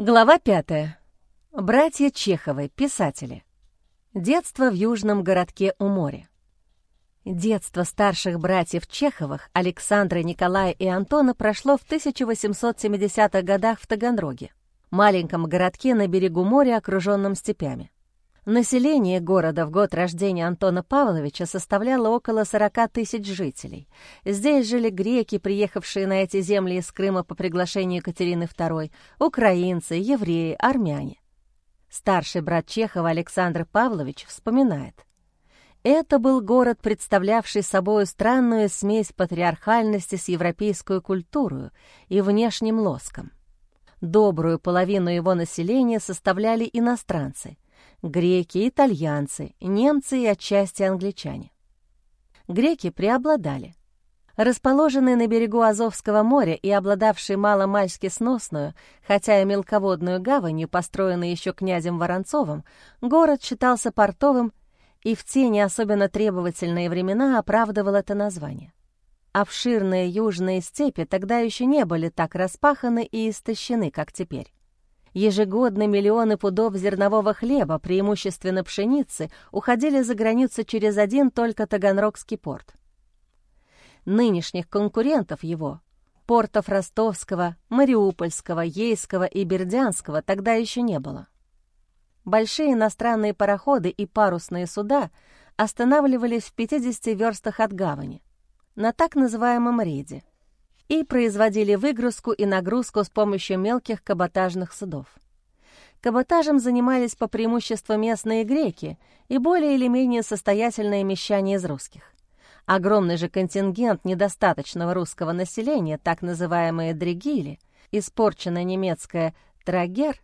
Глава пятая. Братья Чеховы, писатели. Детство в южном городке у моря. Детство старших братьев Чеховых, Александра, Николая и Антона, прошло в 1870-х годах в Таганроге, маленьком городке на берегу моря, окруженном степями. Население города в год рождения Антона Павловича составляло около 40 тысяч жителей. Здесь жили греки, приехавшие на эти земли из Крыма по приглашению Екатерины II, украинцы, евреи, армяне. Старший брат Чехова Александр Павлович вспоминает. Это был город, представлявший собой странную смесь патриархальности с европейской культурой и внешним лоском. Добрую половину его населения составляли иностранцы — греки, итальянцы, немцы и отчасти англичане. Греки преобладали. Расположенный на берегу Азовского моря и обладавший маломальски сносную, хотя и мелководную гаванью, построенной еще князем Воронцовым, город считался портовым и в те не особенно требовательные времена оправдывал это название. Обширные южные степи тогда еще не были так распаханы и истощены, как теперь. Ежегодно миллионы пудов зернового хлеба, преимущественно пшеницы, уходили за границу через один только Таганрогский порт. Нынешних конкурентов его, портов Ростовского, Мариупольского, Ейского и Бердянского, тогда еще не было. Большие иностранные пароходы и парусные суда останавливались в 50 верстах от гавани, на так называемом рейде — и производили выгрузку и нагрузку с помощью мелких каботажных судов. Каботажем занимались по преимуществу местные греки и более или менее состоятельные мещане из русских. Огромный же контингент недостаточного русского населения, так называемые дрегили, испорченное немецкое «трагер»,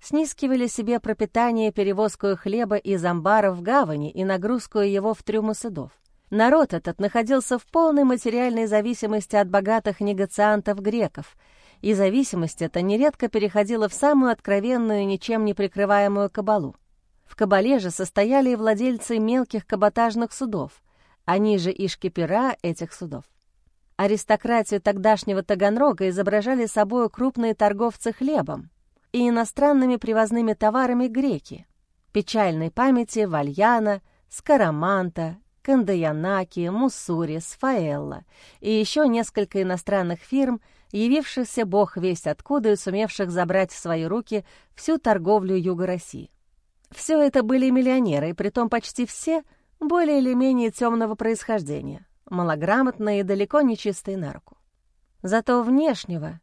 снискивали себе пропитание перевозку хлеба из амбаров в гавани и нагрузку его в трюмы судов. Народ этот находился в полной материальной зависимости от богатых негациантов-греков, и зависимость эта нередко переходила в самую откровенную, ничем не прикрываемую кабалу. В кабале же состояли и владельцы мелких каботажных судов, они же и шкипера этих судов. Аристократию тогдашнего Таганрога изображали собой крупные торговцы хлебом и иностранными привозными товарами греки, печальной памяти Вальяна, Скараманта, Кандаянаки, Муссури, Сфаэлла и еще несколько иностранных фирм, явившихся бог весть откуда и сумевших забрать в свои руки всю торговлю Юга России. Все это были миллионеры, и притом почти все более или менее темного происхождения, малограмотные и далеко не чистые на руку. Зато внешнего,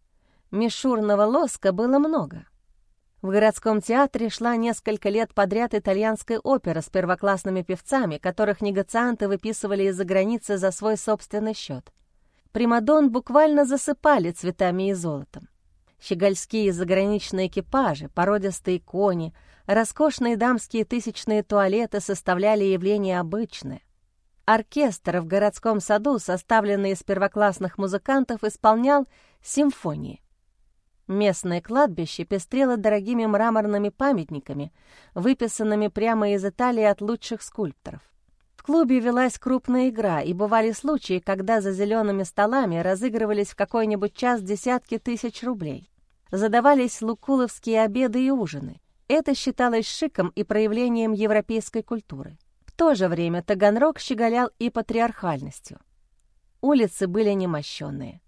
мишурного лоска было много — в городском театре шла несколько лет подряд итальянская опера с первоклассными певцами, которых негацианты выписывали из-за границы за свой собственный счет. Примадон буквально засыпали цветами и золотом. Щегольские заграничные экипажи, породистые кони, роскошные дамские тысячные туалеты составляли явление обычное. Оркестр в городском саду, составленный из первоклассных музыкантов, исполнял симфонии. Местное кладбище пестрело дорогими мраморными памятниками, выписанными прямо из Италии от лучших скульпторов. В клубе велась крупная игра, и бывали случаи, когда за зелеными столами разыгрывались в какой-нибудь час десятки тысяч рублей. Задавались лукуловские обеды и ужины. Это считалось шиком и проявлением европейской культуры. В то же время Таганрог щеголял и патриархальностью. Улицы были немощенные.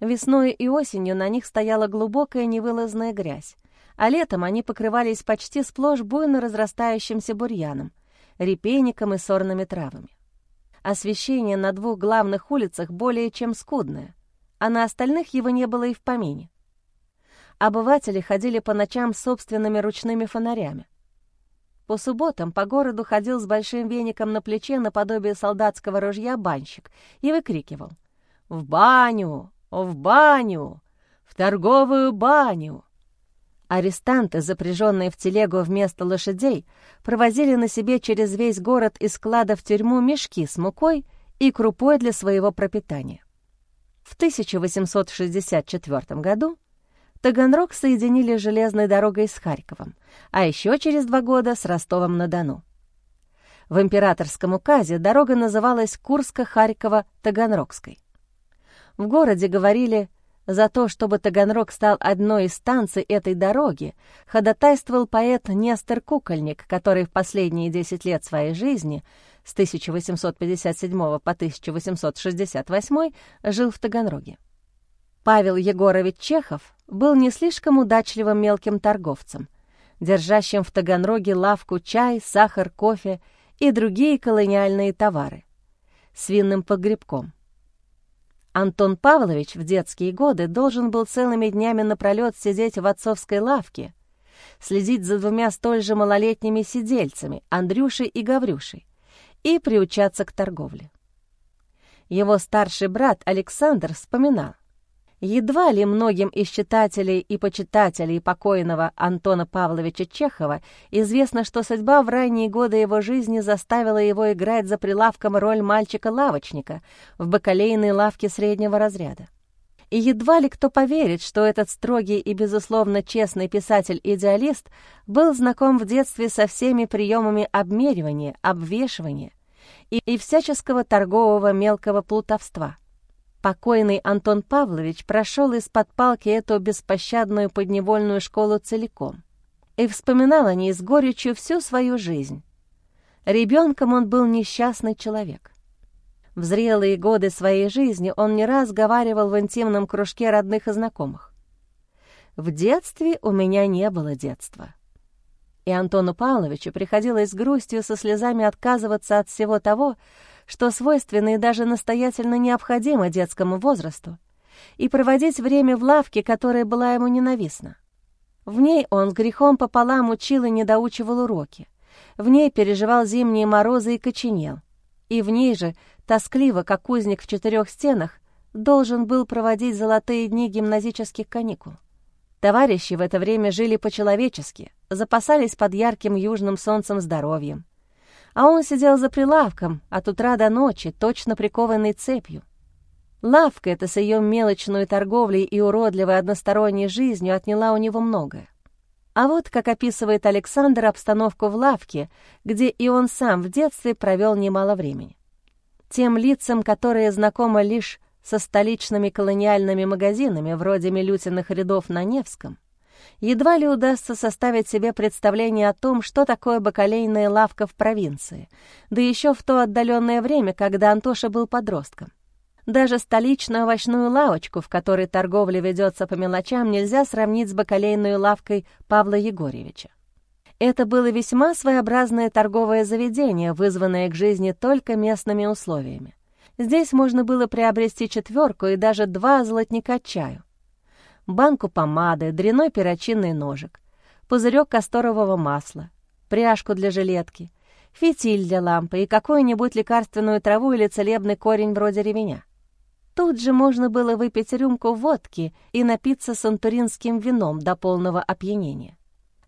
Весной и осенью на них стояла глубокая невылазная грязь, а летом они покрывались почти сплошь буйно разрастающимся бурьяном, репейником и сорными травами. Освещение на двух главных улицах более чем скудное, а на остальных его не было и в помине. Обыватели ходили по ночам собственными ручными фонарями. По субботам по городу ходил с большим веником на плече наподобие солдатского ружья банщик и выкрикивал «В баню! В баню! В торговую баню!» Арестанты, запряженные в телегу вместо лошадей, провозили на себе через весь город из склада в тюрьму мешки с мукой и крупой для своего пропитания. В 1864 году Таганрог соединили железной дорогой с Харьковом, а еще через два года с Ростовом-на-Дону. В императорском указе дорога называлась Курско-Харькова-Таганрогской. В городе говорили За то, чтобы Таганрог стал одной из станций этой дороги, ходатайствовал поэт Нестор Кукольник, который в последние 10 лет своей жизни, с 1857 по 1868, жил в Таганроге. Павел Егорович Чехов был не слишком удачливым мелким торговцем, держащим в Таганроге лавку чай, сахар, кофе и другие колониальные товары, с винным погребком. Антон Павлович в детские годы должен был целыми днями напролет сидеть в отцовской лавке, следить за двумя столь же малолетними сидельцами, Андрюшей и Гаврюшей, и приучаться к торговле. Его старший брат Александр вспоминал, Едва ли многим из читателей и почитателей покойного Антона Павловича Чехова известно, что судьба в ранние годы его жизни заставила его играть за прилавком роль мальчика-лавочника в бакалейной лавке среднего разряда. И едва ли кто поверит, что этот строгий и, безусловно, честный писатель-идеалист был знаком в детстве со всеми приемами обмеривания, обвешивания и, и всяческого торгового мелкого плутовства — Покойный Антон Павлович прошел из-под палки эту беспощадную подневольную школу целиком и вспоминал о ней с горечью всю свою жизнь. Ребенком он был несчастный человек. В зрелые годы своей жизни он не раз говаривал в интимном кружке родных и знакомых. «В детстве у меня не было детства». И Антону Павловичу приходилось с грустью со слезами отказываться от всего того, что свойственно и даже настоятельно необходимо детскому возрасту, и проводить время в лавке, которая была ему ненавистна. В ней он грехом пополам учил и недоучивал уроки, в ней переживал зимние морозы и коченел, и в ней же, тоскливо, как узник в четырех стенах, должен был проводить золотые дни гимназических каникул. Товарищи в это время жили по-человечески, запасались под ярким южным солнцем здоровьем, а он сидел за прилавком от утра до ночи, точно прикованный цепью. Лавка эта с ее мелочной торговлей и уродливой односторонней жизнью отняла у него многое. А вот как описывает Александр обстановку в лавке, где и он сам в детстве провел немало времени. Тем лицам, которые знакомы лишь со столичными колониальными магазинами, вроде Милютиных рядов на Невском, едва ли удастся составить себе представление о том, что такое бакалейная лавка в провинции, да еще в то отдаленное время, когда Антоша был подростком. Даже столичную овощную лавочку, в которой торговля ведется по мелочам, нельзя сравнить с бакалейной лавкой Павла Егорьевича. Это было весьма своеобразное торговое заведение, вызванное к жизни только местными условиями. Здесь можно было приобрести четверку и даже два золотника чаю банку помады, дряной перочинный ножик, пузырек касторового масла, пряжку для жилетки, фитиль для лампы и какую-нибудь лекарственную траву или целебный корень вроде ревеня. Тут же можно было выпить рюмку водки и напиться сантуринским вином до полного опьянения.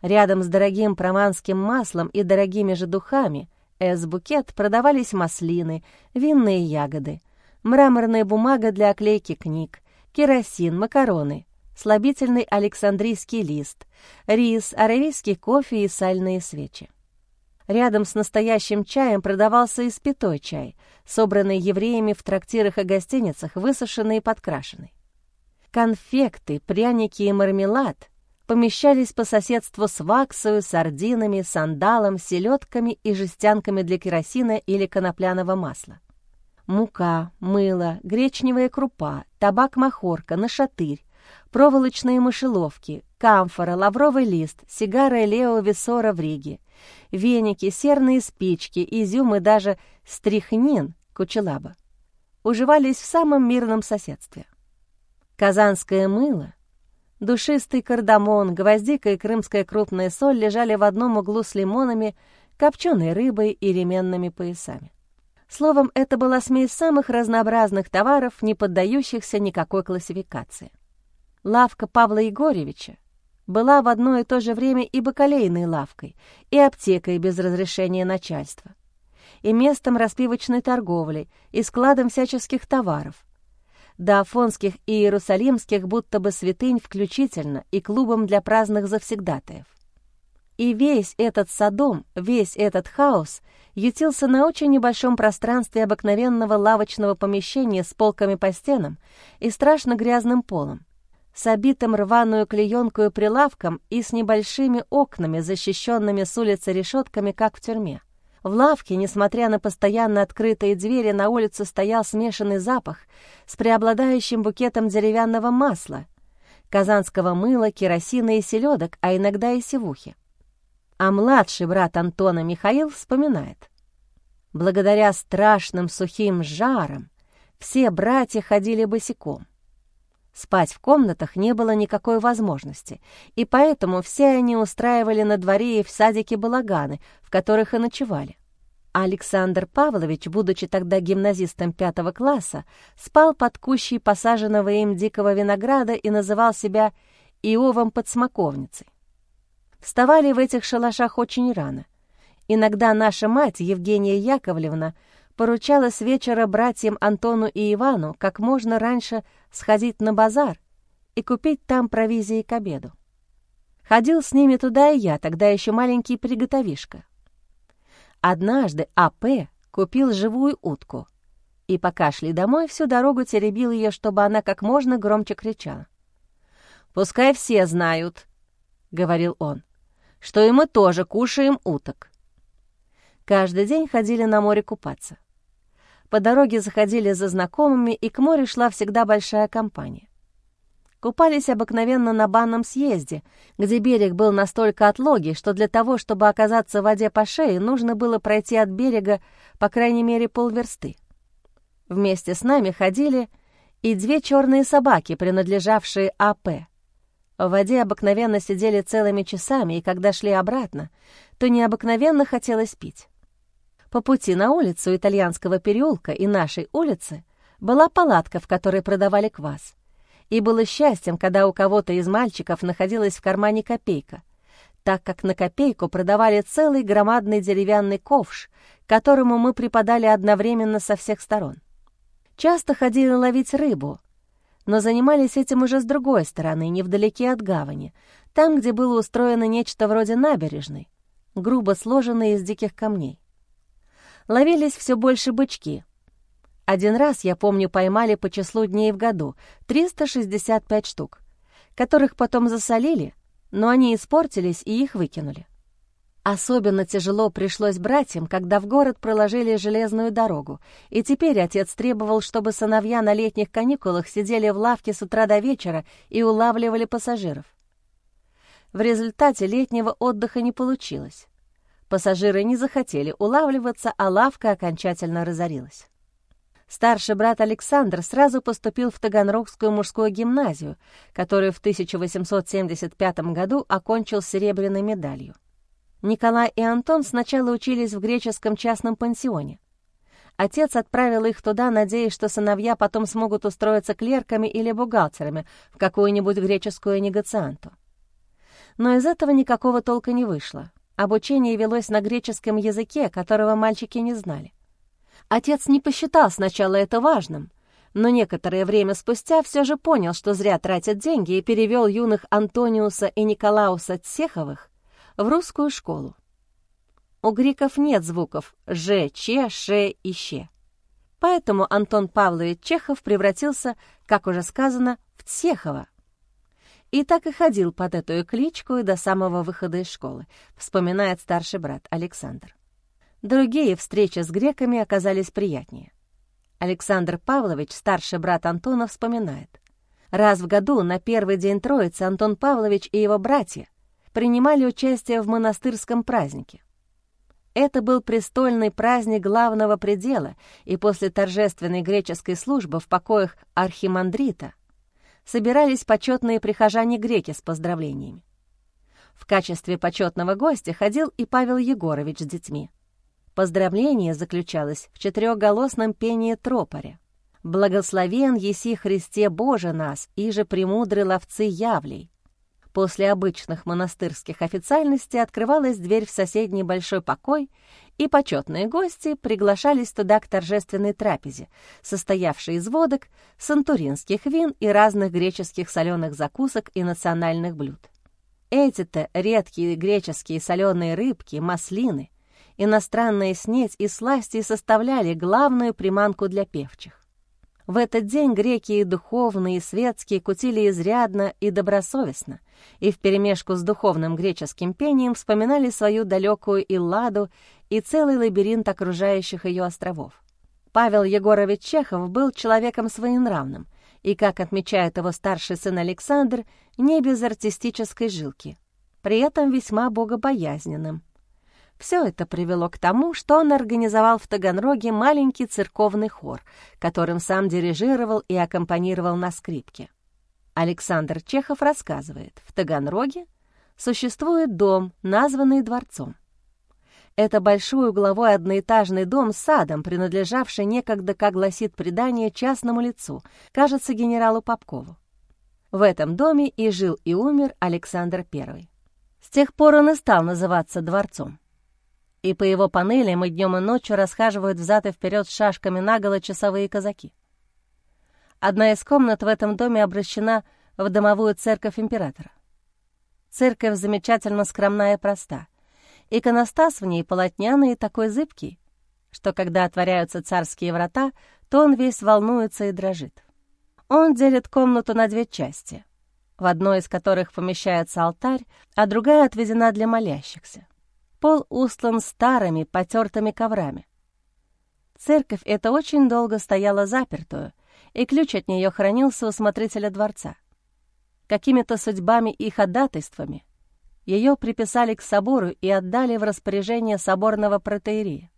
Рядом с дорогим прованским маслом и дорогими же духами «Эс-букет» продавались маслины, винные ягоды, мраморная бумага для оклейки книг, керосин, макароны, слабительный александрийский лист, рис, аравийский кофе и сальные свечи. Рядом с настоящим чаем продавался и спитой чай, собранный евреями в трактирах и гостиницах, высушенный и подкрашенный. Конфекты, пряники и мармелад помещались по соседству с ваксою, сардинами, сандалом, селедками и жестянками для керосина или конопляного масла. Мука, мыло, гречневая крупа, табак-махорка, нашатырь, проволочные мышеловки, камфора, лавровый лист, сигары Лео Виссора в Риге, веники, серные спички, изюм и даже стрихнин, кучелаба, уживались в самом мирном соседстве. Казанское мыло, душистый кардамон, гвоздика и крымская крупная соль лежали в одном углу с лимонами, копченой рыбой и ременными поясами. Словом, это была смесь самых разнообразных товаров, не поддающихся никакой классификации. Лавка Павла Егорьевича была в одно и то же время и бакалейной лавкой, и аптекой без разрешения начальства, и местом распивочной торговли, и складом всяческих товаров. До афонских и иерусалимских будто бы святынь включительно и клубом для праздных завсегдатаев. И весь этот садом, весь этот хаос ютился на очень небольшом пространстве обыкновенного лавочного помещения с полками по стенам и страшно грязным полом, с обитым рваную клеенкою прилавком и с небольшими окнами, защищенными с улицы решетками, как в тюрьме. В лавке, несмотря на постоянно открытые двери, на улице стоял смешанный запах с преобладающим букетом деревянного масла, казанского мыла, керосина и селедок, а иногда и севухи. А младший брат Антона Михаил вспоминает. Благодаря страшным сухим жарам все братья ходили босиком. Спать в комнатах не было никакой возможности, и поэтому все они устраивали на дворе и в садике балаганы, в которых и ночевали. Александр Павлович, будучи тогда гимназистом пятого класса, спал под кущей посаженного им дикого винограда и называл себя Иовом подсмоковницей. Вставали в этих шалашах очень рано. Иногда наша мать, Евгения Яковлевна, поручала с вечера братьям Антону и Ивану как можно раньше сходить на базар и купить там провизии к обеду. Ходил с ними туда и я, тогда еще маленький приготовишка. Однажды А.П. купил живую утку, и пока шли домой, всю дорогу теребил ее, чтобы она как можно громче кричала. «Пускай все знают», — говорил он, что и мы тоже кушаем уток. Каждый день ходили на море купаться. По дороге заходили за знакомыми, и к морю шла всегда большая компания. Купались обыкновенно на банном съезде, где берег был настолько отлогий, что для того, чтобы оказаться в воде по шее, нужно было пройти от берега по крайней мере полверсты. Вместе с нами ходили и две черные собаки, принадлежавшие АП. В воде обыкновенно сидели целыми часами, и когда шли обратно, то необыкновенно хотелось пить. По пути на улицу итальянского переулка и нашей улицы была палатка, в которой продавали квас. И было счастьем, когда у кого-то из мальчиков находилась в кармане копейка, так как на копейку продавали целый громадный деревянный ковш, которому мы припадали одновременно со всех сторон. Часто ходили ловить рыбу — но занимались этим уже с другой стороны, невдалеке от гавани, там, где было устроено нечто вроде набережной, грубо сложенной из диких камней. Ловились все больше бычки. Один раз, я помню, поймали по числу дней в году 365 штук, которых потом засолили, но они испортились и их выкинули. Особенно тяжело пришлось братьям, когда в город проложили железную дорогу, и теперь отец требовал, чтобы сыновья на летних каникулах сидели в лавке с утра до вечера и улавливали пассажиров. В результате летнего отдыха не получилось. Пассажиры не захотели улавливаться, а лавка окончательно разорилась. Старший брат Александр сразу поступил в Таганрогскую мужскую гимназию, которую в 1875 году окончил серебряной медалью. Николай и Антон сначала учились в греческом частном пансионе. Отец отправил их туда, надеясь, что сыновья потом смогут устроиться клерками или бухгалтерами в какую-нибудь греческую негацианту. Но из этого никакого толка не вышло. Обучение велось на греческом языке, которого мальчики не знали. Отец не посчитал сначала это важным, но некоторое время спустя все же понял, что зря тратят деньги, и перевел юных Антониуса и Николауса Цеховых в русскую школу. У греков нет звуков «ж», «ч», «ш» и «щ». Поэтому Антон Павлович Чехов превратился, как уже сказано, в Цехова. И так и ходил под эту кличку до самого выхода из школы, вспоминает старший брат Александр. Другие встречи с греками оказались приятнее. Александр Павлович, старший брат Антона, вспоминает. Раз в году на первый день Троицы Антон Павлович и его братья принимали участие в монастырском празднике. Это был престольный праздник главного предела, и после торжественной греческой службы в покоях архимандрита собирались почетные прихожане-греки с поздравлениями. В качестве почетного гостя ходил и Павел Егорович с детьми. Поздравление заключалось в четырехголосном пении тропаря. «Благословен еси Христе Боже нас, и же премудры ловцы явлей». После обычных монастырских официальностей открывалась дверь в соседний большой покой, и почетные гости приглашались туда к торжественной трапезе, состоявшей из водок, сантуринских вин и разных греческих соленых закусок и национальных блюд. Эти-то редкие греческие соленые рыбки, маслины, иностранная снеть и сласти составляли главную приманку для певчих. В этот день греки и духовные, и светские кутили изрядно и добросовестно, и вперемешку с духовным греческим пением вспоминали свою далекую Илладу и целый лабиринт окружающих ее островов. Павел Егорович Чехов был человеком своенравным, и, как отмечает его старший сын Александр, не без артистической жилки, при этом весьма богобоязненным. Все это привело к тому, что он организовал в Таганроге маленький церковный хор, которым сам дирижировал и аккомпанировал на скрипке. Александр Чехов рассказывает, в Таганроге существует дом, названный дворцом. Это большой угловой одноэтажный дом с садом, принадлежавший некогда, как гласит предание, частному лицу, кажется, генералу Попкову. В этом доме и жил и умер Александр I. С тех пор он и стал называться дворцом. И по его панелям и днем и ночью расхаживают взад и вперед с шашками наголо часовые казаки. Одна из комнат в этом доме обращена в домовую церковь императора. Церковь замечательно скромная и проста. Иконостас в ней полотняный и такой зыбкий, что когда отворяются царские врата, то он весь волнуется и дрожит. Он делит комнату на две части, в одной из которых помещается алтарь, а другая отведена для молящихся. Пол устлан старыми, потертыми коврами. Церковь эта очень долго стояла запертую, и ключ от нее хранился у смотрителя дворца. Какими-то судьбами и ходатайствами ее приписали к собору и отдали в распоряжение соборного протеерия.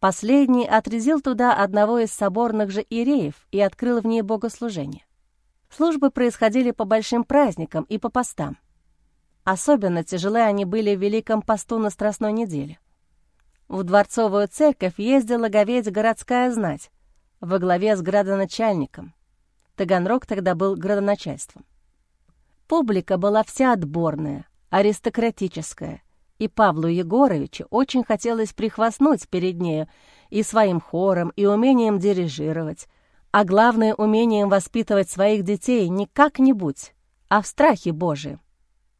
Последний отрезил туда одного из соборных же иереев и открыл в ней богослужение. Службы происходили по большим праздникам и по постам. Особенно тяжелы они были в Великом посту на Страстной неделе. В Дворцовую церковь ездила говедь городская знать, во главе с градоначальником. Таганрог тогда был градоначальством. Публика была вся отборная, аристократическая, и Павлу Егоровичу очень хотелось прихвастнуть перед нею и своим хором, и умением дирижировать, а главное — умением воспитывать своих детей не как-нибудь, а в страхе Божием.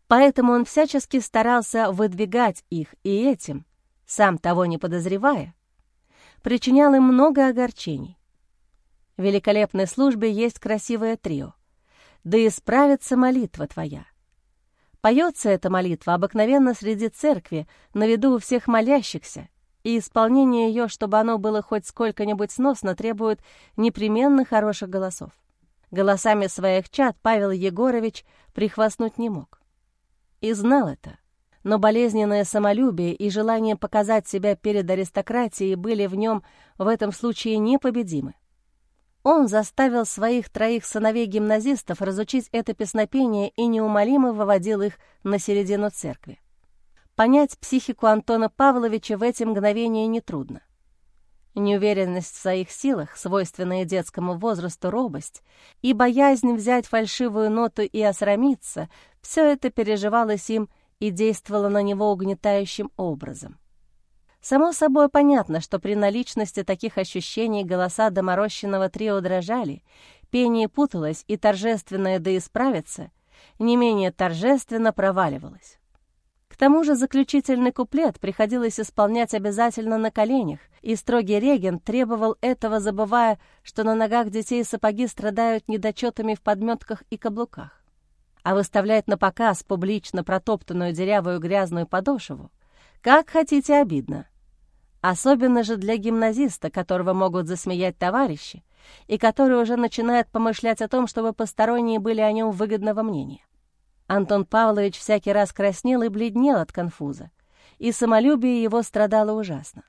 Поэтому он всячески старался выдвигать их и этим, сам того не подозревая, причинял им много огорчений. В великолепной службе есть красивое трио. «Да исправится молитва твоя». Поется эта молитва обыкновенно среди церкви, на виду у всех молящихся, и исполнение ее, чтобы оно было хоть сколько-нибудь сносно, требует непременно хороших голосов. Голосами своих чад Павел Егорович прихвастнуть не мог. И знал это, но болезненное самолюбие и желание показать себя перед аристократией были в нем в этом случае непобедимы. Он заставил своих троих сыновей-гимназистов разучить это песнопение и неумолимо выводил их на середину церкви. Понять психику Антона Павловича в эти мгновения нетрудно. Неуверенность в своих силах, свойственная детскому возрасту робость, и боязнь взять фальшивую ноту и осрамиться — все это переживалось им и действовало на него угнетающим образом. Само собой понятно, что при наличности таких ощущений голоса доморощенного трио дрожали, пение путалось, и торжественное «да исправиться» не менее торжественно проваливалось. К тому же заключительный куплет приходилось исполнять обязательно на коленях, и строгий регент требовал этого, забывая, что на ногах детей сапоги страдают недочетами в подметках и каблуках. А выставлять на показ публично протоптанную дырявую грязную подошву, как хотите обидно — Особенно же для гимназиста, которого могут засмеять товарищи, и который уже начинает помышлять о том, чтобы посторонние были о нем выгодного мнения. Антон Павлович всякий раз краснел и бледнел от конфуза, и самолюбие его страдало ужасно.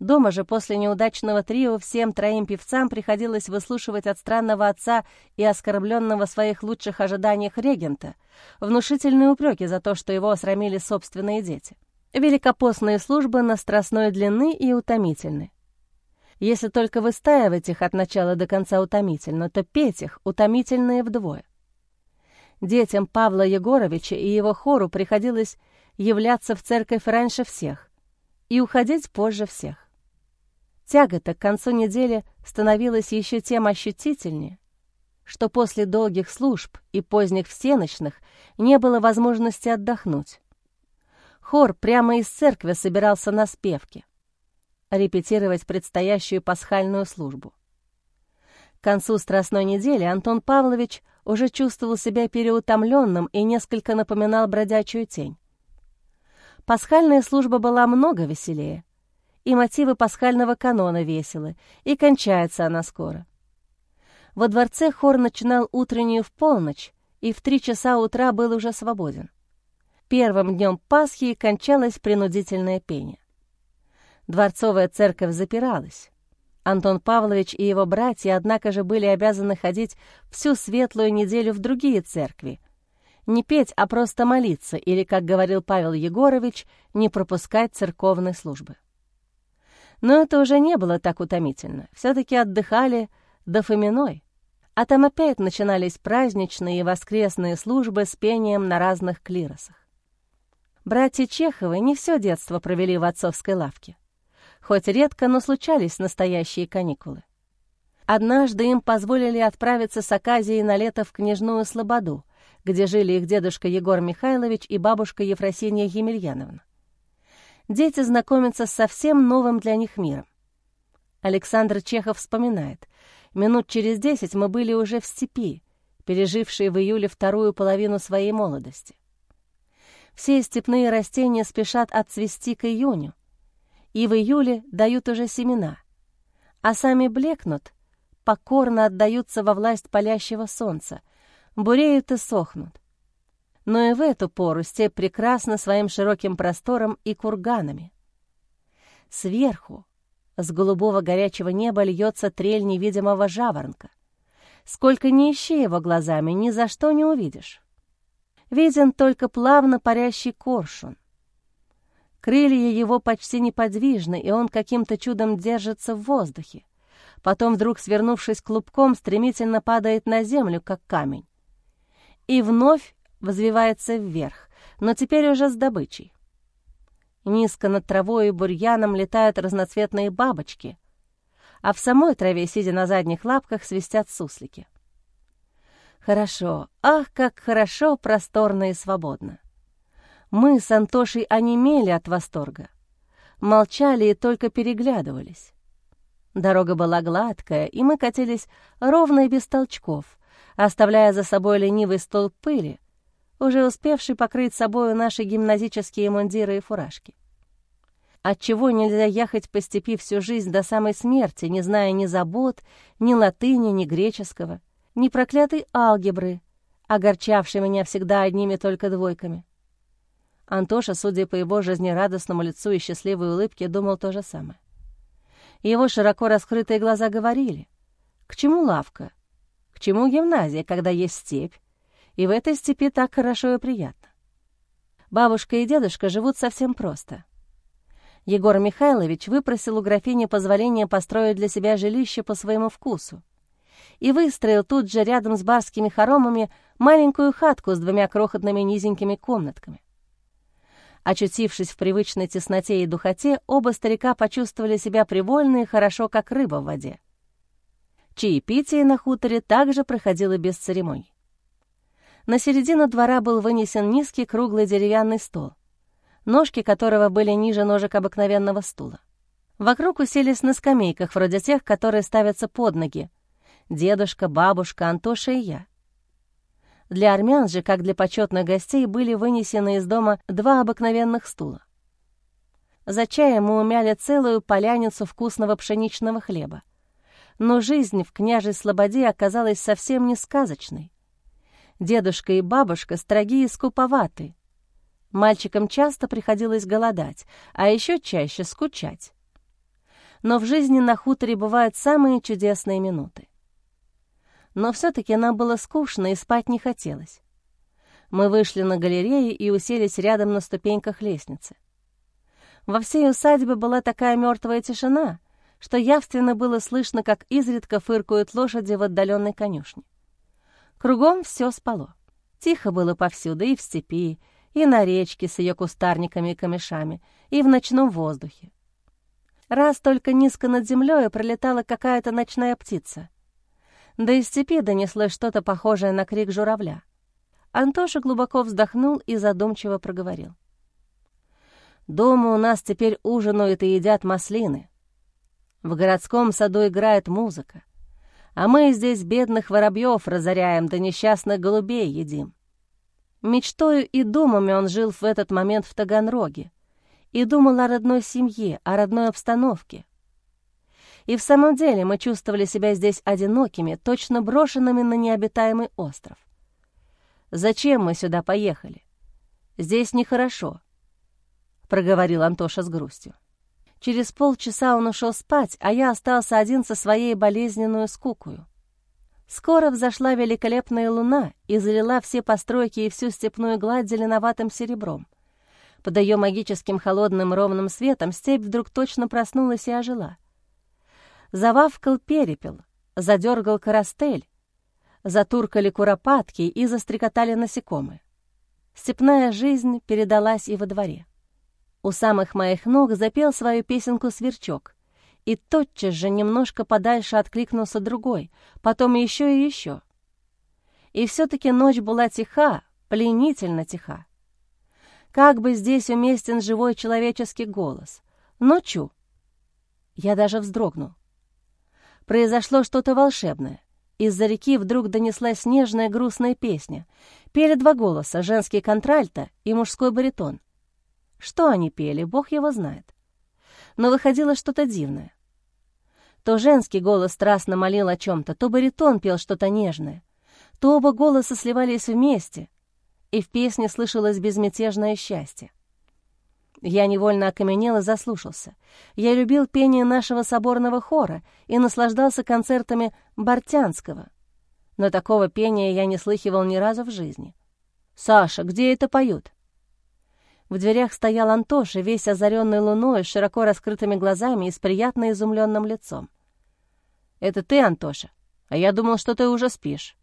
Дома же после неудачного трио всем троим певцам приходилось выслушивать от странного отца и оскорбленного в своих лучших ожиданиях регента внушительные упреки за то, что его осрамили собственные дети. Великопостные службы на страстной длины и утомительны. Если только выстаивать их от начала до конца утомительно, то петь их утомительные вдвое. Детям Павла Егоровича и его хору приходилось являться в церковь раньше всех и уходить позже всех. Тяга-то к концу недели становилась еще тем ощутительнее, что после долгих служб и поздних всеночных не было возможности отдохнуть. Хор прямо из церкви собирался на спевке, репетировать предстоящую пасхальную службу. К концу Страстной недели Антон Павлович уже чувствовал себя переутомленным и несколько напоминал бродячую тень. Пасхальная служба была много веселее, и мотивы пасхального канона веселы, и кончается она скоро. Во дворце хор начинал утреннюю в полночь, и в три часа утра был уже свободен. Первым днем Пасхи кончалось принудительное пение. Дворцовая церковь запиралась. Антон Павлович и его братья, однако же, были обязаны ходить всю светлую неделю в другие церкви. Не петь, а просто молиться, или, как говорил Павел Егорович, не пропускать церковной службы. Но это уже не было так утомительно. Все-таки отдыхали до Фоминой, а там опять начинались праздничные и воскресные службы с пением на разных клиросах. Братья Чеховы не все детство провели в отцовской лавке. Хоть редко, но случались настоящие каникулы. Однажды им позволили отправиться с Аказией на лето в Княжную Слободу, где жили их дедушка Егор Михайлович и бабушка Ефросинья Емельяновна. Дети знакомятся с совсем новым для них миром. Александр Чехов вспоминает, минут через десять мы были уже в степи, пережившие в июле вторую половину своей молодости. Все степные растения спешат отцвести к июню, и в июле дают уже семена, а сами блекнут, покорно отдаются во власть палящего солнца, буреют и сохнут. Но и в эту пору степь прекрасна своим широким простором и курганами. Сверху, с голубого горячего неба льется трель невидимого жаворонка. Сколько ни ищи его глазами, ни за что не увидишь. Виден только плавно парящий коршун. Крылья его почти неподвижны, и он каким-то чудом держится в воздухе. Потом, вдруг свернувшись клубком, стремительно падает на землю, как камень. И вновь взвивается вверх, но теперь уже с добычей. Низко над травой и бурьяном летают разноцветные бабочки, а в самой траве, сидя на задних лапках, свистят суслики. Хорошо, ах, как хорошо, просторно и свободно. Мы с Антошей онемели от восторга. Молчали и только переглядывались. Дорога была гладкая, и мы катились ровно и без толчков, оставляя за собой ленивый столб пыли, уже успевший покрыть собою наши гимназические мундиры и фуражки. Отчего нельзя ехать по степи всю жизнь до самой смерти, не зная ни забот, ни латыни, ни греческого — ни проклятой алгебры, огорчавшей меня всегда одними только двойками. Антоша, судя по его жизнерадостному лицу и счастливой улыбке, думал то же самое. Его широко раскрытые глаза говорили, к чему лавка, к чему гимназия, когда есть степь, и в этой степи так хорошо и приятно. Бабушка и дедушка живут совсем просто. Егор Михайлович выпросил у графини позволение построить для себя жилище по своему вкусу, и выстроил тут же рядом с барскими хоромами маленькую хатку с двумя крохотными низенькими комнатками. Очутившись в привычной тесноте и духоте, оба старика почувствовали себя привольно и хорошо, как рыба в воде. Чаепитие на хуторе также проходило без церемоний. На середину двора был вынесен низкий круглый деревянный стол, ножки которого были ниже ножек обыкновенного стула. Вокруг уселись на скамейках, вроде тех, которые ставятся под ноги, дедушка, бабушка, Антоша и я. Для армян же, как для почетных гостей, были вынесены из дома два обыкновенных стула. За чаем мы умяли целую поляницу вкусного пшеничного хлеба. Но жизнь в княжей Слободе оказалась совсем не сказочной. Дедушка и бабушка строги и скуповаты. Мальчикам часто приходилось голодать, а еще чаще скучать. Но в жизни на хуторе бывают самые чудесные минуты но все-таки нам было скучно и спать не хотелось. Мы вышли на галерею и уселись рядом на ступеньках лестницы. Во всей усадьбе была такая мертвая тишина, что явственно было слышно, как изредка фыркают лошади в отдаленной конюшне. Кругом все спало. Тихо было повсюду, и в степи, и на речке с ее кустарниками и камешами, и в ночном воздухе. Раз только низко над землей пролетала какая-то ночная птица — да из степи донеслось что-то похожее на крик журавля. Антоша глубоко вздохнул и задумчиво проговорил. «Дома у нас теперь ужинают и едят маслины. В городском саду играет музыка, А мы здесь бедных воробьев разоряем, да несчастных голубей едим. Мечтою и думами он жил в этот момент в Таганроге и думал о родной семье, о родной обстановке. И в самом деле мы чувствовали себя здесь одинокими, точно брошенными на необитаемый остров. Зачем мы сюда поехали? Здесь нехорошо, — проговорил Антоша с грустью. Через полчаса он ушел спать, а я остался один со своей болезненную скукою. Скоро взошла великолепная луна и залила все постройки и всю степную гладь зеленоватым серебром. Под ее магическим холодным ровным светом степь вдруг точно проснулась и ожила. Зававкал перепел, задергал карастель, затуркали куропатки и застрекотали насекомые. Степная жизнь передалась и во дворе. У самых моих ног запел свою песенку сверчок, и тотчас же немножко подальше откликнулся другой, потом еще и еще. И все-таки ночь была тиха, пленительно тиха. Как бы здесь уместен живой человеческий голос. Ночью. Я даже вздрогнул. Произошло что-то волшебное. Из-за реки вдруг донеслась нежная грустная песня. Пели два голоса, женский контральто и мужской баритон — что они пели, бог его знает. Но выходило что-то дивное. То женский голос страстно молил о чем-то, то баритон пел что-то нежное, то оба голоса сливались вместе, и в песне слышалось безмятежное счастье. Я невольно окаменел и заслушался. Я любил пение нашего соборного хора и наслаждался концертами Бортянского. Но такого пения я не слыхивал ни разу в жизни. «Саша, где это поют?» В дверях стоял Антоша, весь озаренный луной, с широко раскрытыми глазами и с приятно изумленным лицом. «Это ты, Антоша? А я думал, что ты уже спишь».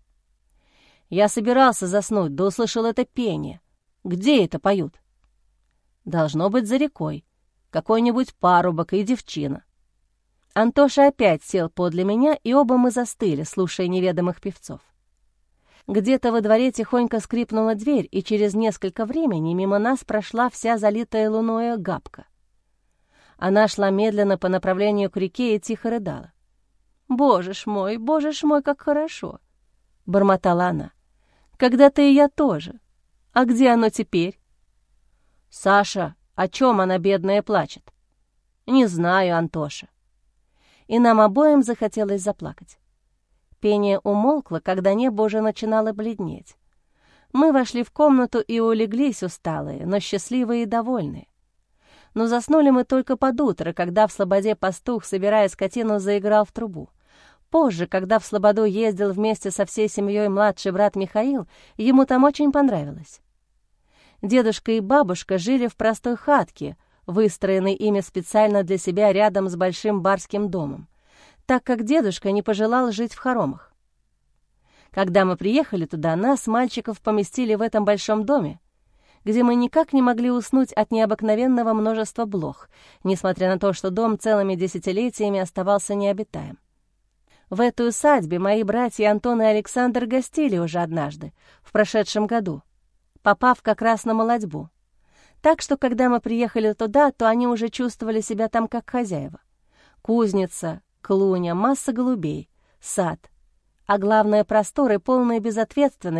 Я собирался заснуть, да услышал это пение. Где это поют? Должно быть за рекой. Какой-нибудь парубок и девчина. Антоша опять сел подле меня, и оба мы застыли, слушая неведомых певцов. Где-то во дворе тихонько скрипнула дверь, и через несколько времени мимо нас прошла вся залитая луной габка. Она шла медленно по направлению к реке и тихо рыдала. «Боже ж мой, боже ж мой, как хорошо!» — бормотала она. «Когда-то и я тоже. А где оно теперь?» «Саша, о чем она, бедная, плачет?» «Не знаю, Антоша». И нам обоим захотелось заплакать. Пение умолкло, когда небо уже начинало бледнеть. Мы вошли в комнату и улеглись усталые, но счастливые и довольные. Но заснули мы только под утро, когда в Слободе пастух, собирая скотину, заиграл в трубу. Позже, когда в Слободу ездил вместе со всей семьей младший брат Михаил, ему там очень понравилось. Дедушка и бабушка жили в простой хатке, выстроенной ими специально для себя рядом с большим барским домом так как дедушка не пожелал жить в хоромах. Когда мы приехали туда, нас, мальчиков, поместили в этом большом доме, где мы никак не могли уснуть от необыкновенного множества блох, несмотря на то, что дом целыми десятилетиями оставался необитаем. В этой усадьбе мои братья Антон и Александр гостили уже однажды, в прошедшем году, попав как раз на молодьбу. Так что, когда мы приехали туда, то они уже чувствовали себя там как хозяева. Кузница, клуня, масса голубей, сад. А главное, простор и полная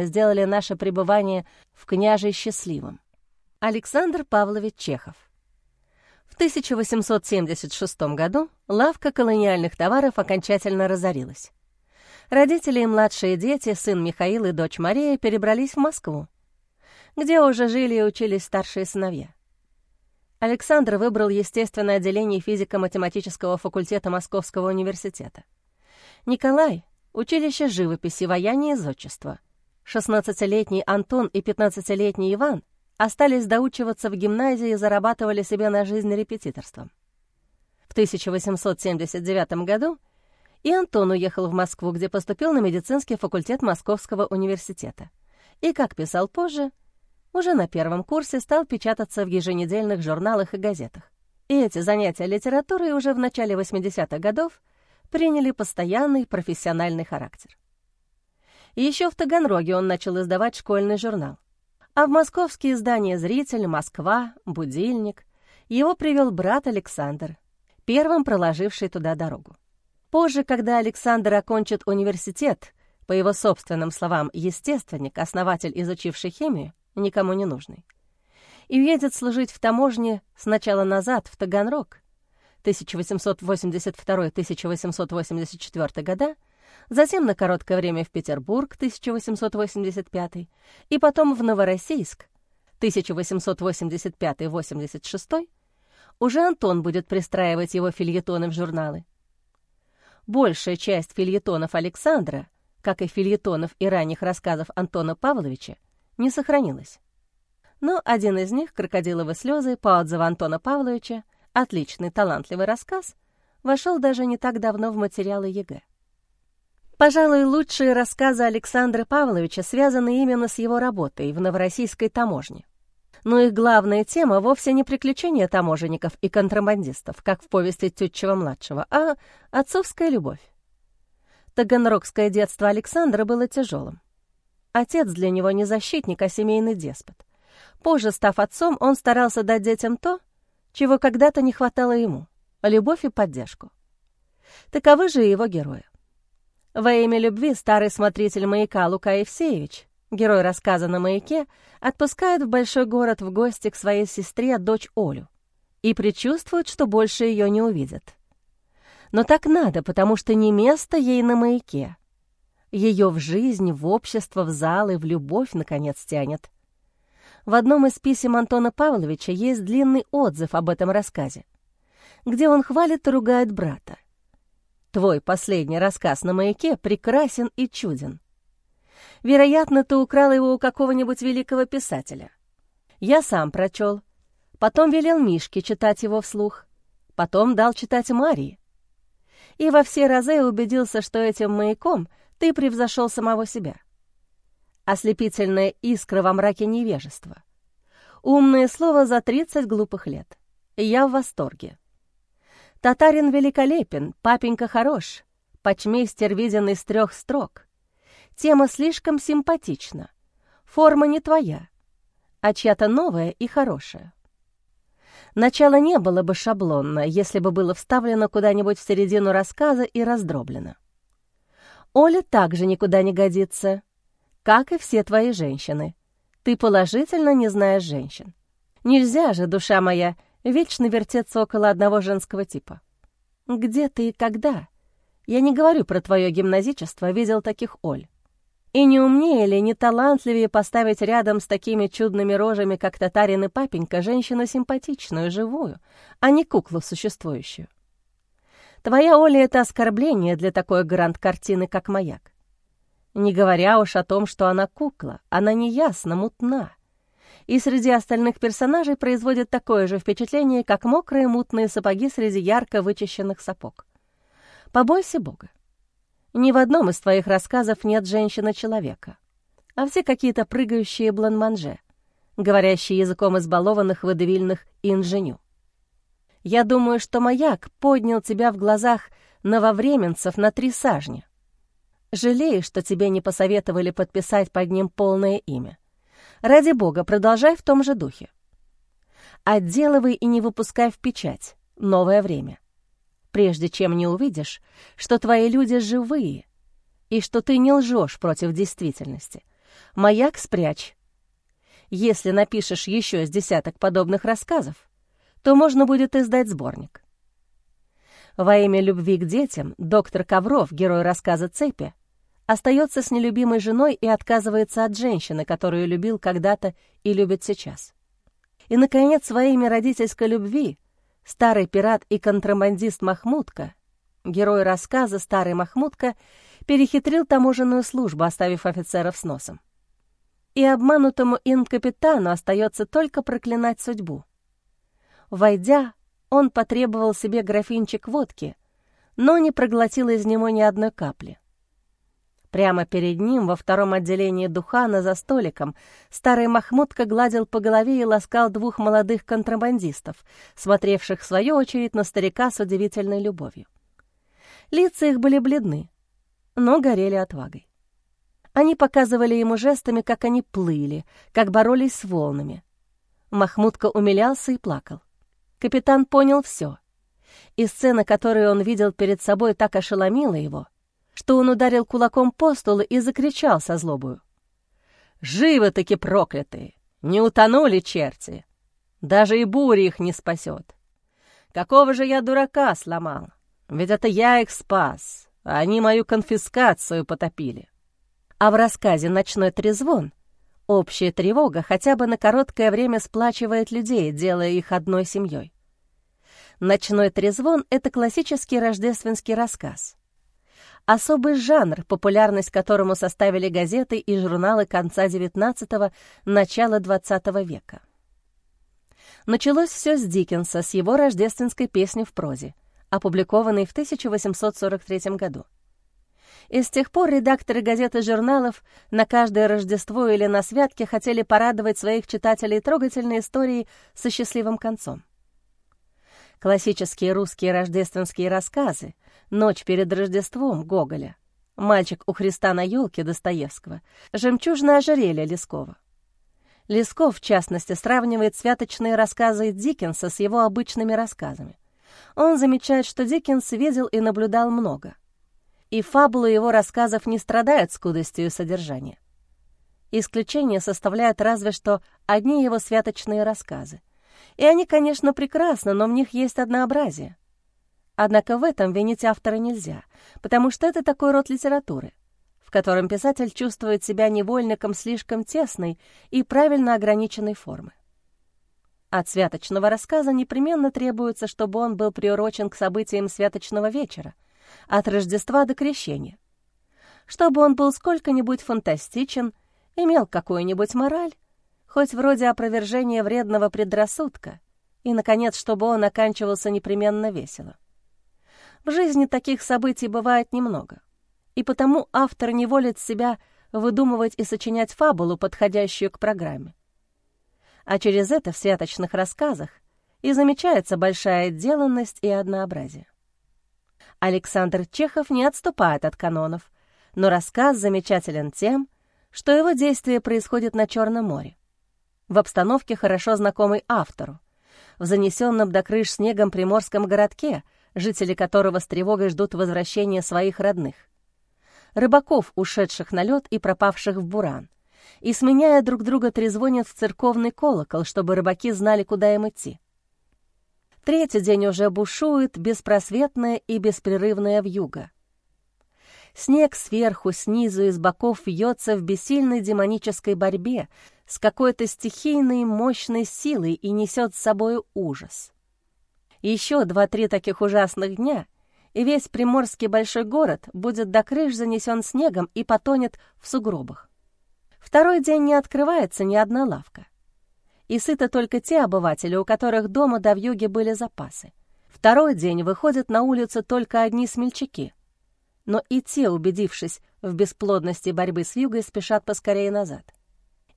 сделали наше пребывание в княже счастливым. Александр Павлович Чехов В 1876 году лавка колониальных товаров окончательно разорилась. Родители и младшие дети, сын Михаил и дочь Мария, перебрались в Москву, где уже жили и учились старшие сыновья. Александр выбрал естественное отделение физико-математического факультета Московского университета. Николай — училище живописи, вояния и зодчества. 16-летний Антон и 15-летний Иван остались доучиваться в гимназии и зарабатывали себе на жизнь репетиторством. В 1879 году и Антон уехал в Москву, где поступил на медицинский факультет Московского университета. И, как писал позже, уже на первом курсе стал печататься в еженедельных журналах и газетах. И эти занятия литературой уже в начале 80-х годов приняли постоянный профессиональный характер. Еще в Таганроге он начал издавать школьный журнал. А в московские издания «Зритель», «Москва», «Будильник» его привел брат Александр, первым проложивший туда дорогу. Позже, когда Александр окончит университет, по его собственным словам, естественник, основатель, изучивший химию, никому не нужный, и уедет служить в таможне сначала назад, в Таганрог, 1882-1884 года, затем на короткое время в Петербург, 1885, и потом в Новороссийск, 1885-86, уже Антон будет пристраивать его фильетоны в журналы. Большая часть фельетонов Александра, как и фельетонов и ранних рассказов Антона Павловича, не сохранилась. Но один из них, «Крокодиловы слезы» по отзыву Антона Павловича, отличный талантливый рассказ, вошел даже не так давно в материалы ЕГЭ. Пожалуй, лучшие рассказы Александра Павловича связаны именно с его работой в Новороссийской таможне. Но их главная тема вовсе не приключения таможенников и контрабандистов, как в повести Тютчева-младшего, а отцовская любовь. Таганрогское детство Александра было тяжелым. Отец для него не защитник, а семейный деспот. Позже, став отцом, он старался дать детям то, чего когда-то не хватало ему — любовь и поддержку. Таковы же его герои. Во имя любви старый смотритель маяка Лука Евсеевич, герой рассказа на маяке, отпускает в большой город в гости к своей сестре, дочь Олю, и предчувствует, что больше ее не увидят. Но так надо, потому что не место ей на маяке. Ее в жизнь, в общество, в залы, в любовь, наконец, тянет. В одном из писем Антона Павловича есть длинный отзыв об этом рассказе, где он хвалит и ругает брата. Твой последний рассказ на маяке прекрасен и чуден. Вероятно, ты украл его у какого-нибудь великого писателя. Я сам прочел. Потом велел Мишке читать его вслух. Потом дал читать Марии. И во все разы убедился, что этим маяком ты превзошел самого себя. Ослепительная искра во мраке невежества. Умное слово за 30 глупых лет. Я в восторге. Татарин великолепен, папенька хорош, почмейстер виден из трех строк. Тема слишком симпатична, форма не твоя, а чья-то новая и хорошая. Начало не было бы шаблонно, если бы было вставлено куда-нибудь в середину рассказа и раздроблено. Оля также никуда не годится, как и все твои женщины. Ты положительно не знаешь женщин. Нельзя же, душа моя, — вечно вертеться около одного женского типа. Где ты и когда? Я не говорю про твое гимназичество, видел таких Оль. И не умнее ли, не талантливее поставить рядом с такими чудными рожами, как татарин и папенька, женщину симпатичную, живую, а не куклу существующую? Твоя Оля — это оскорбление для такой гранд-картины, как «Маяк». Не говоря уж о том, что она кукла, она неясна, мутна и среди остальных персонажей производит такое же впечатление, как мокрые мутные сапоги среди ярко вычищенных сапог. Побойся Бога. Ни в одном из твоих рассказов нет женщины-человека, а все какие-то прыгающие бланманже, говорящие языком избалованных водевильных инженю. Я думаю, что маяк поднял тебя в глазах нововременцев на три сажня. Жалею, что тебе не посоветовали подписать под ним полное имя. Ради бога, продолжай в том же духе. Отделывай и не выпускай в печать. Новое время. Прежде чем не увидишь, что твои люди живые и что ты не лжешь против действительности. Маяк спрячь. Если напишешь еще с десяток подобных рассказов, то можно будет издать сборник. Во имя любви к детям доктор Ковров, герой рассказа «Цепи», остается с нелюбимой женой и отказывается от женщины, которую любил когда-то и любит сейчас. И, наконец, во имя родительской любви старый пират и контрабандист Махмудка, герой рассказа «Старый Махмудка», перехитрил таможенную службу, оставив офицеров с носом. И обманутому инкапитану остается только проклинать судьбу. Войдя, он потребовал себе графинчик водки, но не проглотил из него ни одной капли. Прямо перед ним, во втором отделении Духана, за столиком, старый Махмудка гладил по голове и ласкал двух молодых контрабандистов, смотревших в свою очередь на старика с удивительной любовью. Лица их были бледны, но горели отвагой. Они показывали ему жестами, как они плыли, как боролись с волнами. Махмудка умилялся и плакал. Капитан понял все. и сцена, которую он видел перед собой, так ошеломила его, что он ударил кулаком по столу и закричал со злобою. «Живы-таки проклятые! Не утонули черти! Даже и буря их не спасет! Какого же я дурака сломал! Ведь это я их спас, а они мою конфискацию потопили!» А в рассказе «Ночной трезвон» общая тревога хотя бы на короткое время сплачивает людей, делая их одной семьей. «Ночной трезвон» — это классический рождественский рассказ. Особый жанр, популярность которому составили газеты и журналы конца XIX – начала XX века. Началось все с Диккенса, с его рождественской песни в прозе, опубликованной в 1843 году. И с тех пор редакторы газет и журналов на каждое Рождество или на святке хотели порадовать своих читателей трогательной историей со счастливым концом. Классические русские рождественские рассказы «Ночь перед Рождеством» Гоголя, «Мальчик у Христа на елке» Достоевского, «Жемчужное ожерелье» Лескова. Лесков, в частности, сравнивает святочные рассказы Диккенса с его обычными рассказами. Он замечает, что Диккенс видел и наблюдал много. И фабулы его рассказов не страдают скудостью содержания. Исключение составляют разве что одни его святочные рассказы. И они, конечно, прекрасны, но в них есть однообразие. Однако в этом винить автора нельзя, потому что это такой род литературы, в котором писатель чувствует себя невольником слишком тесной и правильно ограниченной формы. От святочного рассказа непременно требуется, чтобы он был приурочен к событиям святочного вечера, от Рождества до Крещения. Чтобы он был сколько-нибудь фантастичен, имел какую-нибудь мораль, хоть вроде опровержения вредного предрассудка, и, наконец, чтобы он оканчивался непременно весело. В жизни таких событий бывает немного, и потому автор не волит себя выдумывать и сочинять фабулу, подходящую к программе. А через это в святочных рассказах и замечается большая отделанность и однообразие. Александр Чехов не отступает от канонов, но рассказ замечателен тем, что его действие происходит на Черном море в обстановке, хорошо знакомой автору, в занесенном до крыш снегом приморском городке, жители которого с тревогой ждут возвращения своих родных. Рыбаков, ушедших на лед и пропавших в буран, и, сменяя друг друга, трезвонят в церковный колокол, чтобы рыбаки знали, куда им идти. Третий день уже бушует беспросветная и беспрерывная вьюга. Снег сверху, снизу и с боков вьется в бессильной демонической борьбе с какой-то стихийной мощной силой и несет с собой ужас. Еще два-три таких ужасных дня, и весь приморский большой город будет до крыш занесен снегом и потонет в сугробах. Второй день не открывается ни одна лавка. И сыты только те обыватели, у которых дома до вьюги были запасы. Второй день выходят на улицу только одни смельчаки. Но и те, убедившись в бесплодности борьбы с вьюгой, спешат поскорее назад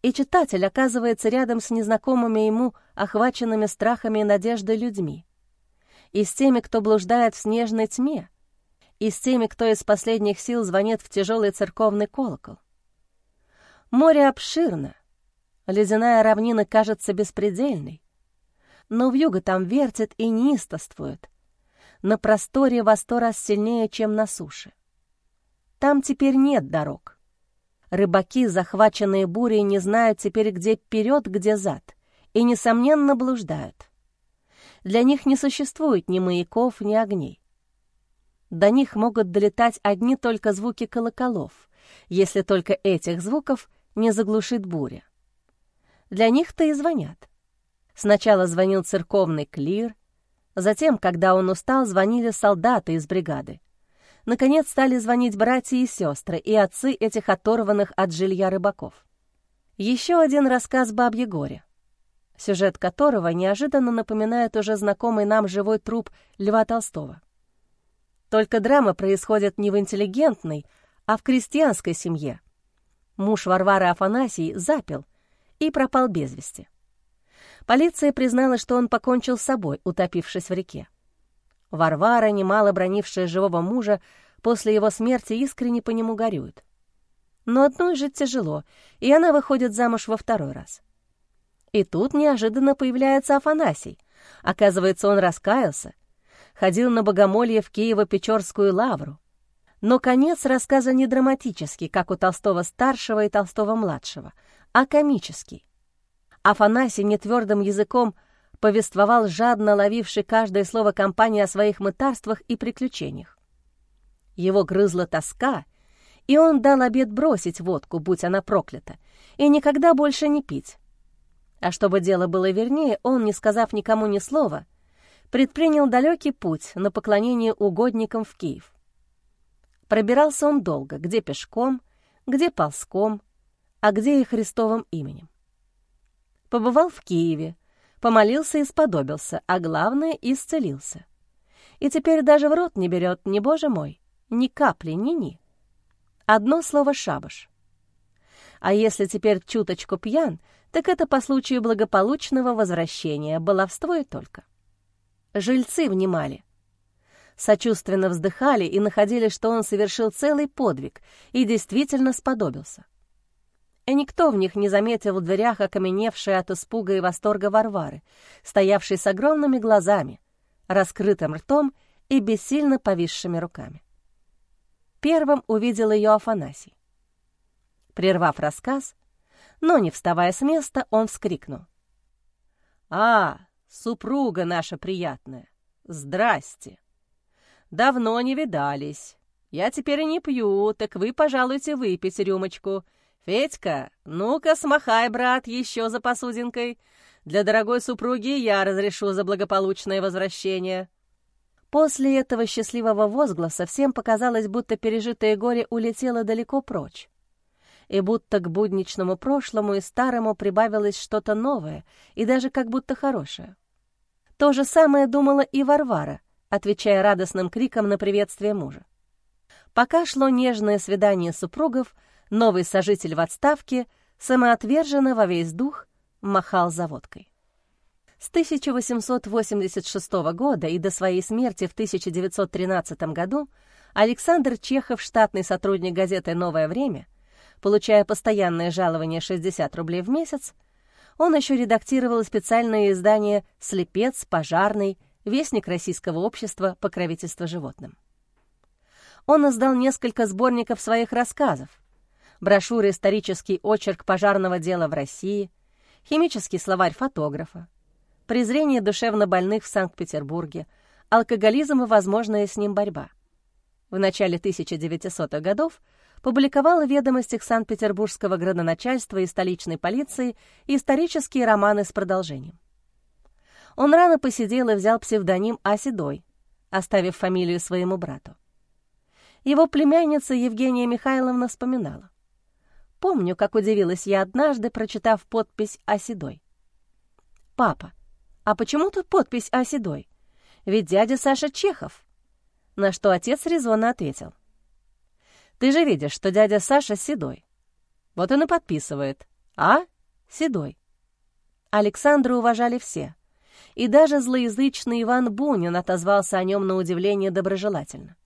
и читатель оказывается рядом с незнакомыми ему, охваченными страхами и надеждой людьми. И с теми, кто блуждает в снежной тьме, и с теми, кто из последних сил звонит в тяжелый церковный колокол. Море обширно, ледяная равнина кажется беспредельной, но вьюга там вертит и неистовствует, на просторе во сто раз сильнее, чем на суше. Там теперь нет дорог. Рыбаки, захваченные бурей, не знают теперь, где вперед, где зад, и, несомненно, блуждают. Для них не существует ни маяков, ни огней. До них могут долетать одни только звуки колоколов, если только этих звуков не заглушит буря. Для них-то и звонят. Сначала звонил церковный клир, затем, когда он устал, звонили солдаты из бригады наконец стали звонить братья и сестры и отцы этих оторванных от жилья рыбаков. Еще один рассказ «Бабье горе», сюжет которого неожиданно напоминает уже знакомый нам живой труп Льва Толстого. Только драма происходит не в интеллигентной, а в крестьянской семье. Муж Варвары Афанасий запил и пропал без вести. Полиция признала, что он покончил с собой, утопившись в реке. Варвара, немало бронившая живого мужа, после его смерти искренне по нему горюет. Но одной жить тяжело, и она выходит замуж во второй раз. И тут неожиданно появляется Афанасий. Оказывается, он раскаялся, ходил на богомолье в Киево-Печорскую лавру. Но конец рассказа не драматический, как у Толстого-старшего и Толстого-младшего, а комический. Афанасий нетвердым языком повествовал жадно ловивший каждое слово компании о своих мытарствах и приключениях. Его грызла тоска, и он дал обед бросить водку, будь она проклята, и никогда больше не пить. А чтобы дело было вернее, он, не сказав никому ни слова, предпринял далекий путь на поклонение угодникам в Киев. Пробирался он долго, где пешком, где ползком, а где и Христовым именем. Побывал в Киеве, помолился и сподобился, а главное — исцелился. И теперь даже в рот не берет ни, боже мой, ни капли, ни-ни. Одно слово «шабаш». А если теперь чуточку пьян, так это по случаю благополучного возвращения, баловство и только. Жильцы внимали. Сочувственно вздыхали и находили, что он совершил целый подвиг и действительно сподобился. И никто в них не заметил в дверях окаменевшей от испуга и восторга Варвары, стоявшей с огромными глазами, раскрытым ртом и бессильно повисшими руками. Первым увидел ее Афанасий. Прервав рассказ, но не вставая с места, он вскрикнул. «А, Супруга наша приятная, здрасте. Давно не видались. Я теперь и не пью, так вы, пожалуйте, выпить рюмочку. Федька, ну-ка, смахай, брат, еще за посудинкой. Для дорогой супруги я разрешу за благополучное возвращение». После этого счастливого возгласа всем показалось, будто пережитое горе улетело далеко прочь и будто к будничному прошлому и старому прибавилось что-то новое и даже как будто хорошее. То же самое думала и Варвара, отвечая радостным криком на приветствие мужа. Пока шло нежное свидание супругов, новый сожитель в отставке самоотверженно во весь дух махал заводкой. С 1886 года и до своей смерти в 1913 году Александр Чехов, штатный сотрудник газеты «Новое время», получая постоянное жалование 60 рублей в месяц, он еще редактировал специальные издания «Слепец», «Пожарный», «Вестник Российского общества покровительства животным». Он издал несколько сборников своих рассказов, брошюры «Исторический очерк пожарного дела в России», «Химический словарь фотографа», «Презрение душевнобольных в Санкт-Петербурге», «Алкоголизм и возможная с ним борьба». В начале 1900-х годов публиковал в ведомостях Санкт-Петербургского градоначальства и столичной полиции исторические романы с продолжением. Он рано посидел и взял псевдоним Аседой, оставив фамилию своему брату. Его племянница Евгения Михайловна вспоминала. «Помню, как удивилась я однажды, прочитав подпись Оседой. «Папа, а почему тут подпись Оседой? Ведь дядя Саша Чехов». На что отец резонно ответил. Ты же видишь, что дядя Саша седой. Вот он и подписывает. А? Седой. Александра уважали все. И даже злоязычный Иван Бунин отозвался о нем на удивление доброжелательно.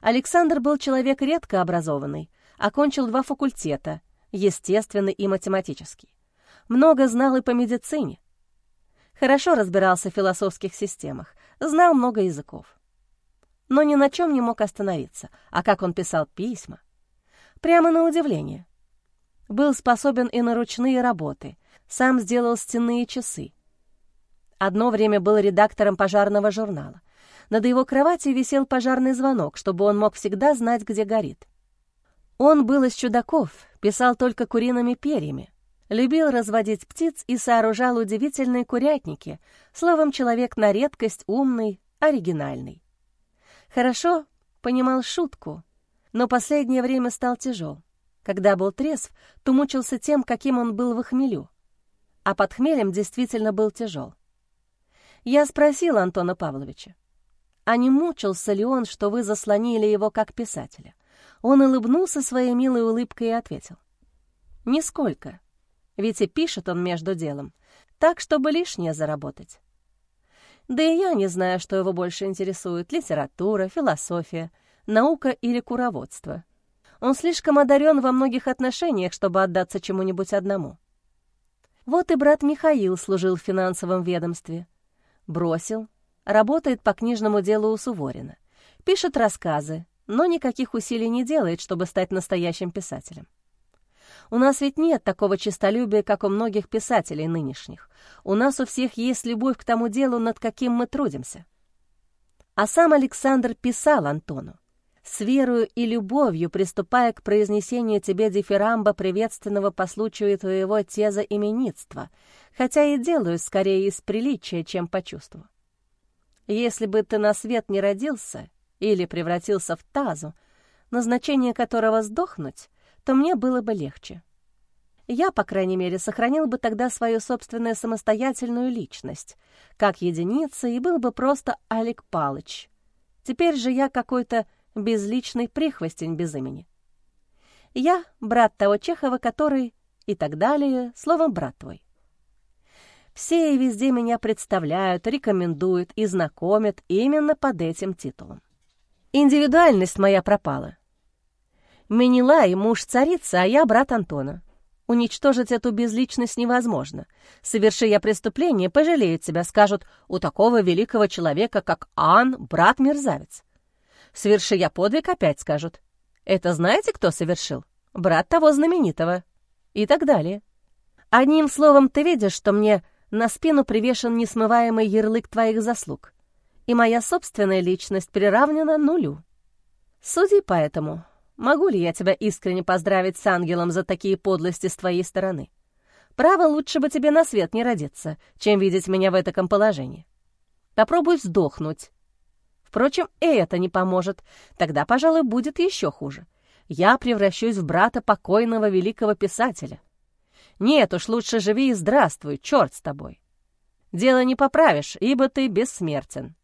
Александр был человек редко образованный, окончил два факультета — естественный и математический. Много знал и по медицине. Хорошо разбирался в философских системах, знал много языков но ни на чем не мог остановиться. А как он писал письма? Прямо на удивление. Был способен и на ручные работы, сам сделал стенные часы. Одно время был редактором пожарного журнала. Над его кроватью висел пожарный звонок, чтобы он мог всегда знать, где горит. Он был из чудаков, писал только куриными перьями, любил разводить птиц и сооружал удивительные курятники, словом, человек на редкость умный, оригинальный. Хорошо понимал шутку, но последнее время стал тяжел. Когда был трезв, то мучился тем, каким он был в хмелю. А под хмелем действительно был тяжел. Я спросил Антона Павловича, а не мучился ли он, что вы заслонили его как писателя? Он улыбнулся своей милой улыбкой и ответил. «Нисколько. Ведь и пишет он между делом, так, чтобы лишнее заработать. Да и я не знаю, что его больше интересует — литература, философия, наука или куроводство. Он слишком одарен во многих отношениях, чтобы отдаться чему-нибудь одному. Вот и брат Михаил служил в финансовом ведомстве. Бросил, работает по книжному делу у Суворина, пишет рассказы, но никаких усилий не делает, чтобы стать настоящим писателем. У нас ведь нет такого честолюбия, как у многих писателей нынешних. У нас у всех есть любовь к тому делу, над каким мы трудимся. А сам Александр писал Антону, с верою и любовью приступая к произнесению тебе дифирамба, приветственного по случаю твоего теза именитства, хотя и делаю скорее из приличия, чем по чувству. Если бы ты на свет не родился или превратился в тазу, назначение которого сдохнуть, то мне было бы легче. Я, по крайней мере, сохранил бы тогда свою собственную самостоятельную личность, как единица, и был бы просто Алик Палыч. Теперь же я какой-то безличный прихвостень без имени. Я брат того Чехова, который... и так далее, словом, брат твой. Все и везде меня представляют, рекомендуют и знакомят именно под этим титулом. Индивидуальность моя пропала. Менелай — муж царицы, а я брат Антона. Уничтожить эту безличность невозможно. Соверши я преступление, пожалеют тебя, скажут, у такого великого человека, как Ан, брат-мерзавец. Соверши я подвиг, опять скажут. Это знаете, кто совершил? Брат того знаменитого. И так далее. Одним словом, ты видишь, что мне на спину привешен несмываемый ярлык твоих заслуг, и моя собственная личность приравнена нулю. Суди поэтому, Могу ли я тебя искренне поздравить с ангелом за такие подлости с твоей стороны? Право, лучше бы тебе на свет не родиться, чем видеть меня в таком положении. Попробуй сдохнуть. Впрочем, и это не поможет. Тогда, пожалуй, будет еще хуже. Я превращусь в брата покойного великого писателя. Нет уж, лучше живи и здравствуй, черт с тобой. Дело не поправишь, ибо ты бессмертен.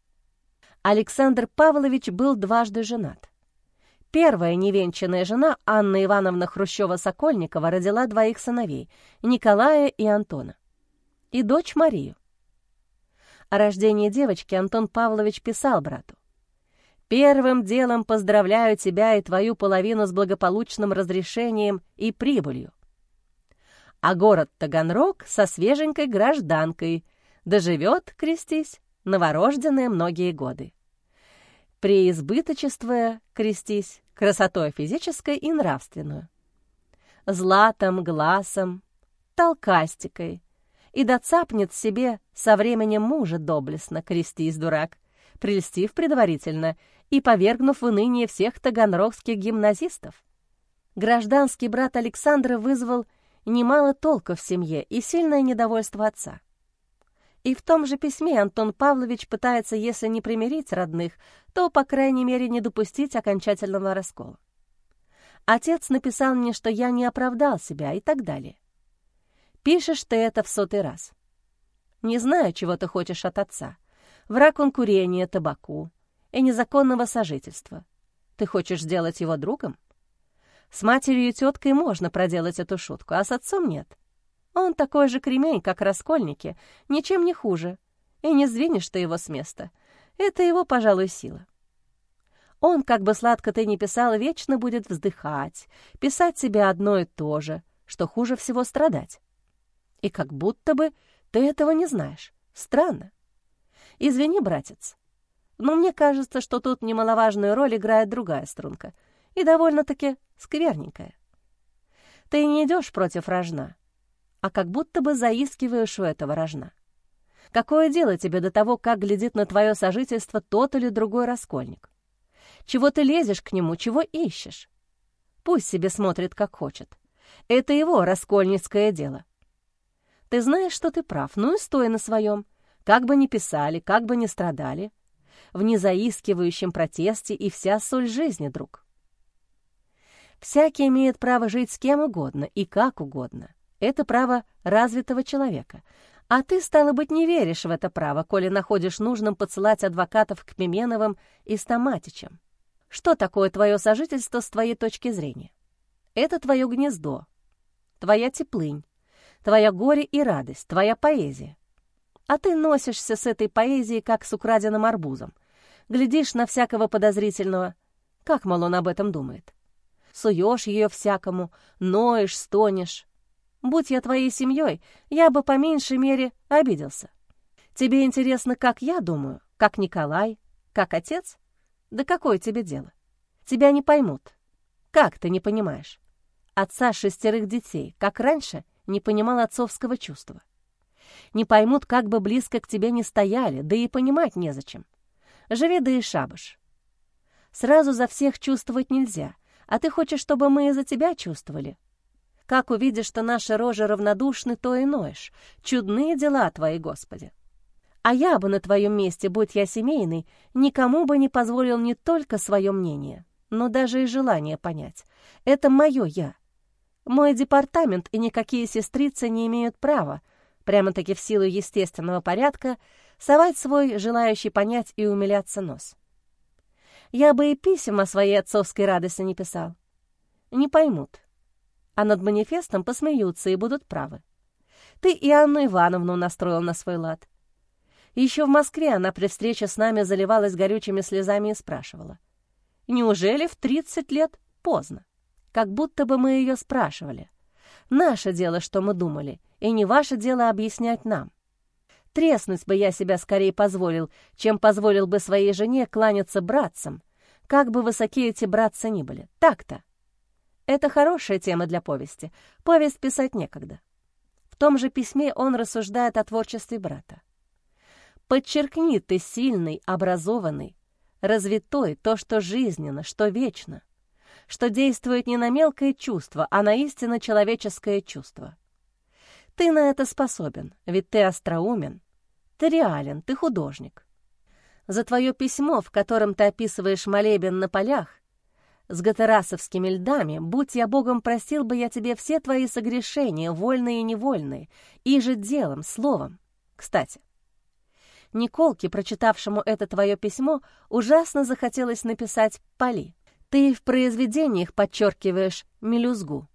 Александр Павлович был дважды женат. Первая невенчанная жена Анна Ивановна Хрущева-Сокольникова родила двоих сыновей — Николая и Антона. И дочь Марию. О рождении девочки Антон Павлович писал брату. «Первым делом поздравляю тебя и твою половину с благополучным разрешением и прибылью. А город Таганрог со свеженькой гражданкой доживет, крестись, новорожденные многие годы преизбыточествуя, крестись, красотой физической и нравственную, златом, глазом, толкастикой, и доцапнет себе со временем мужа доблестно, крестись, дурак, прельстив предварительно и повергнув в уныние всех таганрогских гимназистов. Гражданский брат Александра вызвал немало толка в семье и сильное недовольство отца. И в том же письме Антон Павлович пытается, если не примирить родных, то, по крайней мере, не допустить окончательного раскола. Отец написал мне, что я не оправдал себя и так далее. Пишешь ты это в сотый раз. Не знаю, чего ты хочешь от отца. Враг он курения, табаку и незаконного сожительства. Ты хочешь сделать его другом? С матерью и теткой можно проделать эту шутку, а с отцом нет. Он такой же кремень, как раскольники, ничем не хуже. И не сдвинешь ты его с места. Это его, пожалуй, сила. Он, как бы сладко ты ни писал, вечно будет вздыхать, писать себе одно и то же, что хуже всего страдать. И как будто бы ты этого не знаешь. Странно. Извини, братец, но мне кажется, что тут немаловажную роль играет другая струнка, и довольно-таки скверненькая. Ты не идешь против рожна, а как будто бы заискиваешь у этого рожна. Какое дело тебе до того, как глядит на твое сожительство тот или другой раскольник? Чего ты лезешь к нему, чего ищешь? Пусть себе смотрит, как хочет. Это его раскольницкое дело. Ты знаешь, что ты прав, ну и стой на своем. Как бы ни писали, как бы ни страдали. В незаискивающем протесте и вся соль жизни, друг. Всякий имеет право жить с кем угодно и как угодно. Это право развитого человека. А ты, стало быть, не веришь в это право, коли находишь нужным посылать адвокатов к Пименовым и Стаматичам. Что такое твое сожительство с твоей точки зрения? Это твое гнездо, твоя теплынь, твоя горе и радость, твоя поэзия. А ты носишься с этой поэзией, как с украденным арбузом. Глядишь на всякого подозрительного. Как, мол, он об этом думает? Суешь ее всякому, ноешь, стонешь, Будь я твоей семьей, я бы по меньшей мере обиделся. Тебе интересно, как я думаю? Как Николай? Как отец? Да какое тебе дело? Тебя не поймут. Как ты не понимаешь? Отца шестерых детей, как раньше, не понимал отцовского чувства. Не поймут, как бы близко к тебе не стояли, да и понимать незачем. Живи да и шабаш. Сразу за всех чувствовать нельзя, а ты хочешь, чтобы мы и за тебя чувствовали. Как увидишь, что наши рожи равнодушны, то и ноешь. Чудные дела твои, Господи. А я бы на твоем месте, будь я семейный, никому бы не позволил не только свое мнение, но даже и желание понять. Это мое «я». Мой департамент и никакие сестрицы не имеют права, прямо-таки в силу естественного порядка, совать свой, желающий понять и умиляться нос. Я бы и писем о своей отцовской радости не писал. Не поймут. А над манифестом посмеются и будут правы. Ты и Анну Ивановну настроил на свой лад. Еще в Москве она при встрече с нами заливалась горючими слезами и спрашивала. Неужели в 30 лет поздно? Как будто бы мы ее спрашивали. Наше дело, что мы думали, и не ваше дело объяснять нам. Треснуть бы я себя скорее позволил, чем позволил бы своей жене кланяться братцам, как бы высоки эти братцы ни были. Так-то. Это хорошая тема для повести. Повесть писать некогда. В том же письме он рассуждает о творчестве брата. «Подчеркни ты сильный, образованный, развитой то, что жизненно, что вечно, что действует не на мелкое чувство, а на истинно человеческое чувство. Ты на это способен, ведь ты остроумен, ты реален, ты художник. За твое письмо, в котором ты описываешь молебен на полях, с гатерасовскими льдами, будь я Богом, просил бы я тебе все твои согрешения, вольные и невольные, и же делом, словом. Кстати, Николке, прочитавшему это твое письмо, ужасно захотелось написать «поли». Ты в произведениях подчеркиваешь «мелюзгу».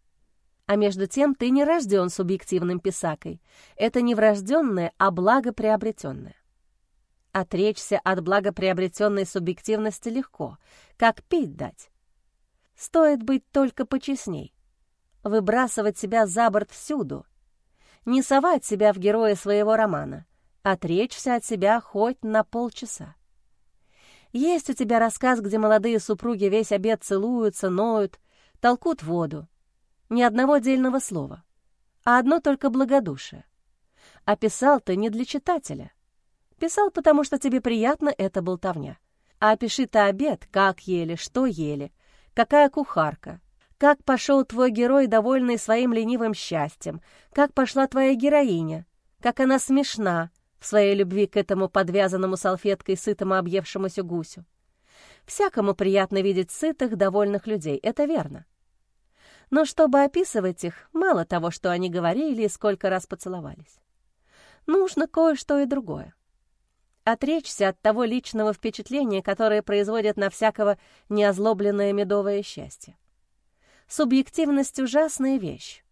А между тем ты не рожден субъективным писакой. Это не врожденное, а благоприобретенное. Отречься от благоприобретенной субъективности легко, как пить дать. Стоит быть только почестней. Выбрасывать себя за борт всюду. Не совать себя в героя своего романа — отречься от себя хоть на полчаса. Есть у тебя рассказ, где молодые супруги весь обед целуются, ноют, толкут воду. Ни одного дельного слова, а одно только благодушие. А писал ты не для читателя. Писал, потому что тебе приятно эта болтовня. А опиши ты обед, как ели, что ели, какая кухарка, как пошел твой герой, довольный своим ленивым счастьем, как пошла твоя героиня, как она смешна, в своей любви к этому подвязанному салфеткой сытому объевшемуся гусю. Всякому приятно видеть сытых, довольных людей, это верно. Но чтобы описывать их, мало того, что они говорили и сколько раз поцеловались. Нужно кое-что и другое. Отречься от того личного впечатления, которое производит на всякого неозлобленное медовое счастье. Субъективность — ужасная вещь.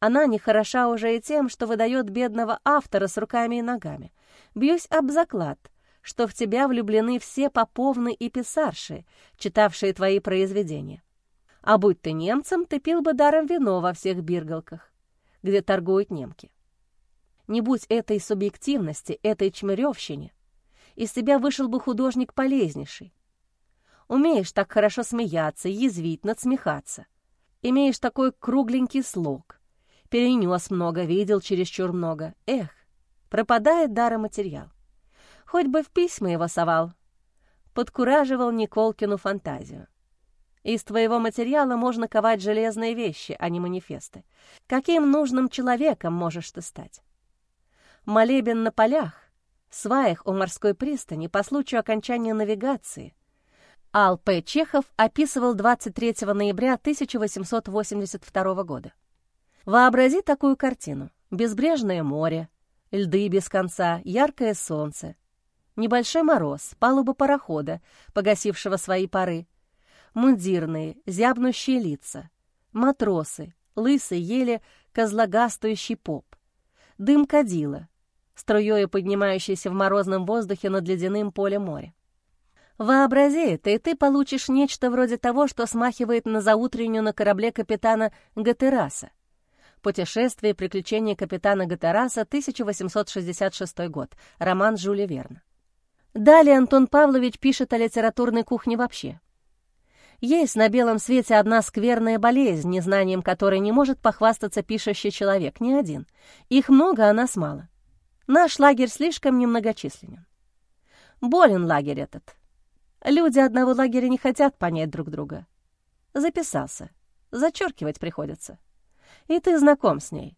Она не хороша уже и тем, что выдает бедного автора с руками и ногами. Бьюсь об заклад, что в тебя влюблены все поповны и писарши, читавшие твои произведения. А будь ты немцем, ты пил бы даром вино во всех биргалках, где торгуют немки. Не будь этой субъективности, этой чмыревщине, из тебя вышел бы художник полезнейший. Умеешь так хорошо смеяться, язвить, надсмехаться. Имеешь такой кругленький слог перенес много, видел чересчур много. Эх, пропадает даром материал. Хоть бы в письма его совал. Подкураживал Николкину фантазию. Из твоего материала можно ковать железные вещи, а не манифесты. Каким нужным человеком можешь ты стать? Молебен на полях, сваях у морской пристани по случаю окончания навигации. Ал П. Чехов описывал 23 ноября 1882 года. Вообрази такую картину. Безбрежное море, льды без конца, яркое солнце, небольшой мороз, палуба парохода, погасившего свои пары, мундирные, зябнущие лица, матросы, лысый еле козлогастующий поп, дым кадила, струёю поднимающийся в морозном воздухе над ледяным полем моря. Вообрази это, и ты получишь нечто вроде того, что смахивает на заутреннюю на корабле капитана Гатераса. Путешествие и приключения капитана Гатераса, 1866 год. Роман Жюля Верна. Далее Антон Павлович пишет о литературной кухне вообще. Есть на белом свете одна скверная болезнь, незнанием которой не может похвастаться пишущий человек, ни один. Их много, а нас мало. Наш лагерь слишком немногочисленен. Болен лагерь этот. Люди одного лагеря не хотят понять друг друга. Записался. Зачеркивать приходится. И ты знаком с ней.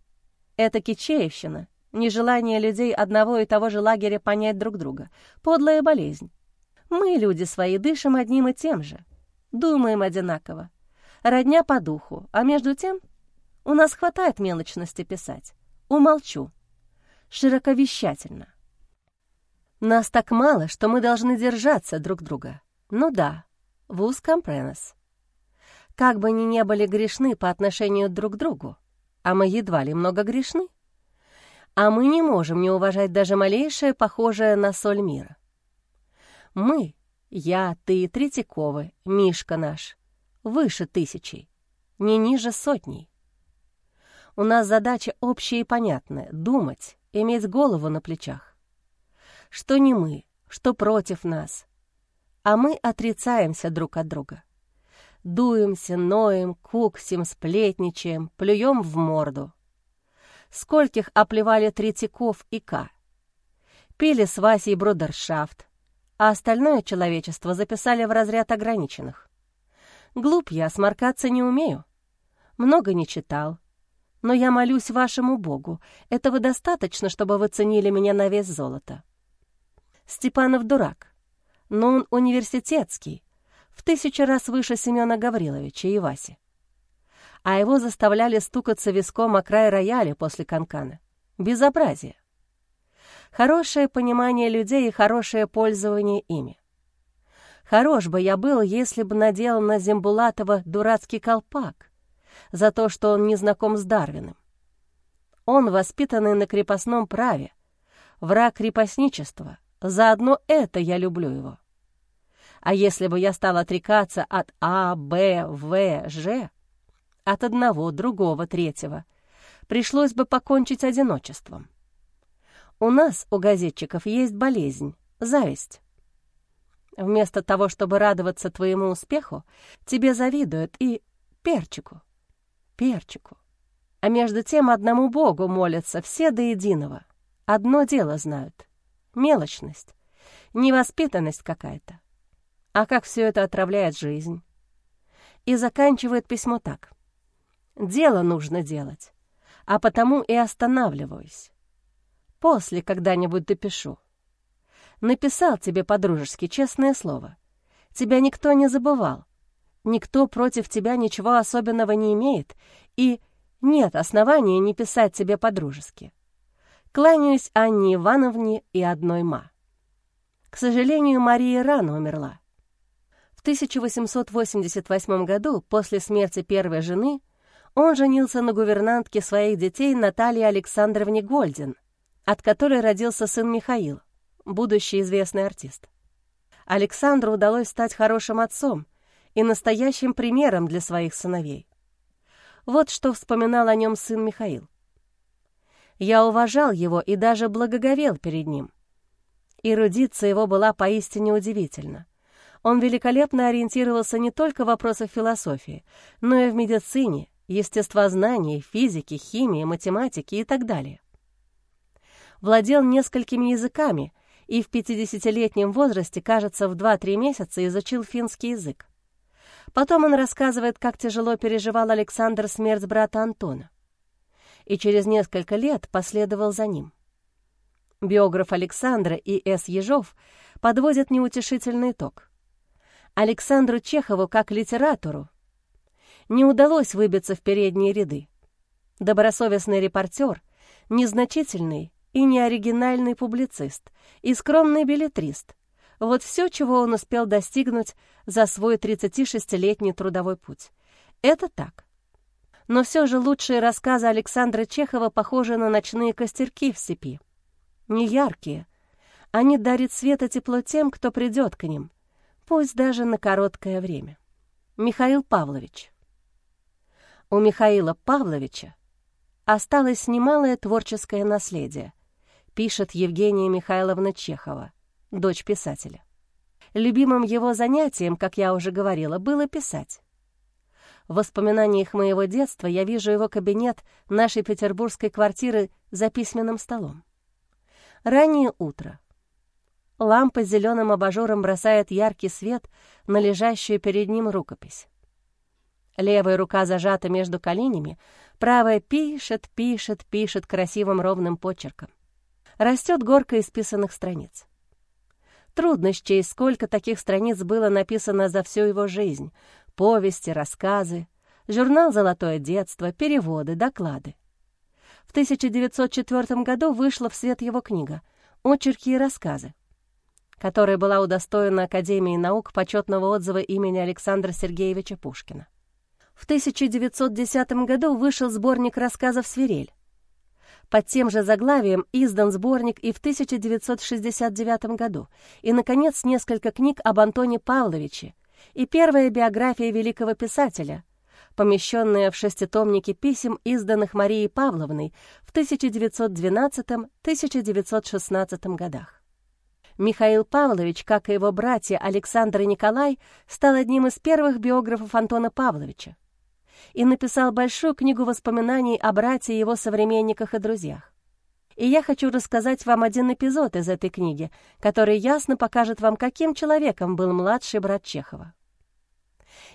Это кичеевщина, нежелание людей одного и того же лагеря понять друг друга, подлая болезнь. Мы, люди свои, дышим одним и тем же, думаем одинаково. Родня по духу, а между тем у нас хватает мелочности писать. Умолчу. Широковещательно. Нас так мало, что мы должны держаться друг друга. Ну да, вуз компренес как бы они не были грешны по отношению друг к другу, а мы едва ли много грешны, а мы не можем не уважать даже малейшее, похожее на соль мира. Мы, я, ты, Третьяковы, Мишка наш, выше тысячи, не ниже сотней. У нас задача общая и понятная — думать, иметь голову на плечах. Что не мы, что против нас, а мы отрицаемся друг от друга. Дуемся, ноем, куксим, сплетничаем, плюем в морду. Скольких оплевали Третьяков и К. Пили с Васей брудершафт, а остальное человечество записали в разряд ограниченных. Глуп я, сморкаться не умею. Много не читал. Но я молюсь вашему Богу. Этого достаточно, чтобы вы ценили меня на вес золота. Степанов дурак, но он университетский, в тысячу раз выше Семена Гавриловича и Васи. А его заставляли стукаться виском о край рояля после канкана. Безобразие. Хорошее понимание людей и хорошее пользование ими. Хорош бы я был, если бы надел на Зембулатова дурацкий колпак за то, что он не знаком с Дарвином. Он, воспитанный на крепостном праве, враг крепостничества, заодно это я люблю его. А если бы я стал отрекаться от А, Б, В, Ж, от одного, другого, третьего, пришлось бы покончить одиночеством. У нас, у газетчиков, есть болезнь — зависть. Вместо того, чтобы радоваться твоему успеху, тебе завидуют и перчику, перчику. А между тем одному Богу молятся все до единого. Одно дело знают — мелочность, невоспитанность какая-то. А как все это отравляет жизнь? И заканчивает письмо так. «Дело нужно делать, а потому и останавливаюсь. После когда-нибудь допишу. Написал тебе по-дружески, честное слово. Тебя никто не забывал. Никто против тебя ничего особенного не имеет, и нет основания не писать тебе по-дружески. Кланяюсь Анне Ивановне и одной ма. К сожалению, Мария рано умерла. В 1888 году, после смерти первой жены, он женился на гувернантке своих детей Наталье Александровне Гольдин, от которой родился сын Михаил, будущий известный артист. Александру удалось стать хорошим отцом и настоящим примером для своих сыновей. Вот что вспоминал о нем сын Михаил. «Я уважал его и даже благоговел перед ним. Эрудиция его была поистине удивительна. Он великолепно ориентировался не только в вопросах философии, но и в медицине, естествознании, физике, химии, математике и так далее. Владел несколькими языками и в 50-летнем возрасте, кажется, в 2-3 месяца изучил финский язык. Потом он рассказывает, как тяжело переживал Александр смерть брата Антона. И через несколько лет последовал за ним. Биограф Александра И. С. Ежов подводит неутешительный итог. Александру Чехову как литератору не удалось выбиться в передние ряды. Добросовестный репортер, незначительный и неоригинальный публицист и скромный билетрист — вот все, чего он успел достигнуть за свой 36-летний трудовой путь. Это так. Но все же лучшие рассказы Александра Чехова похожи на ночные костерки в степи. Не яркие. Они дарят свет и тепло тем, кто придет к ним — пусть даже на короткое время. Михаил Павлович. У Михаила Павловича осталось немалое творческое наследие, пишет Евгения Михайловна Чехова, дочь писателя. Любимым его занятием, как я уже говорила, было писать. В воспоминаниях моего детства я вижу его кабинет нашей петербургской квартиры за письменным столом. Раннее утро. Лампа с зеленым абажуром бросает яркий свет на лежащую перед ним рукопись. Левая рука зажата между коленями, правая пишет, пишет, пишет красивым ровным почерком. Растет горка исписанных страниц. Трудно счесть, сколько таких страниц было написано за всю его жизнь. Повести, рассказы, журнал «Золотое детство», переводы, доклады. В 1904 году вышла в свет его книга «Очерки и рассказы», которая была удостоена Академией наук почетного отзыва имени Александра Сергеевича Пушкина. В 1910 году вышел сборник рассказов «Свирель», под тем же заглавием издан сборник и в 1969 году, и, наконец, несколько книг об Антоне Павловиче и первая биография великого писателя, помещенная в шеститомнике писем, изданных Марией Павловной в 1912-1916 годах. Михаил Павлович, как и его братья Александр и Николай, стал одним из первых биографов Антона Павловича и написал большую книгу воспоминаний о брате, его современниках и друзьях. И я хочу рассказать вам один эпизод из этой книги, который ясно покажет вам, каким человеком был младший брат Чехова.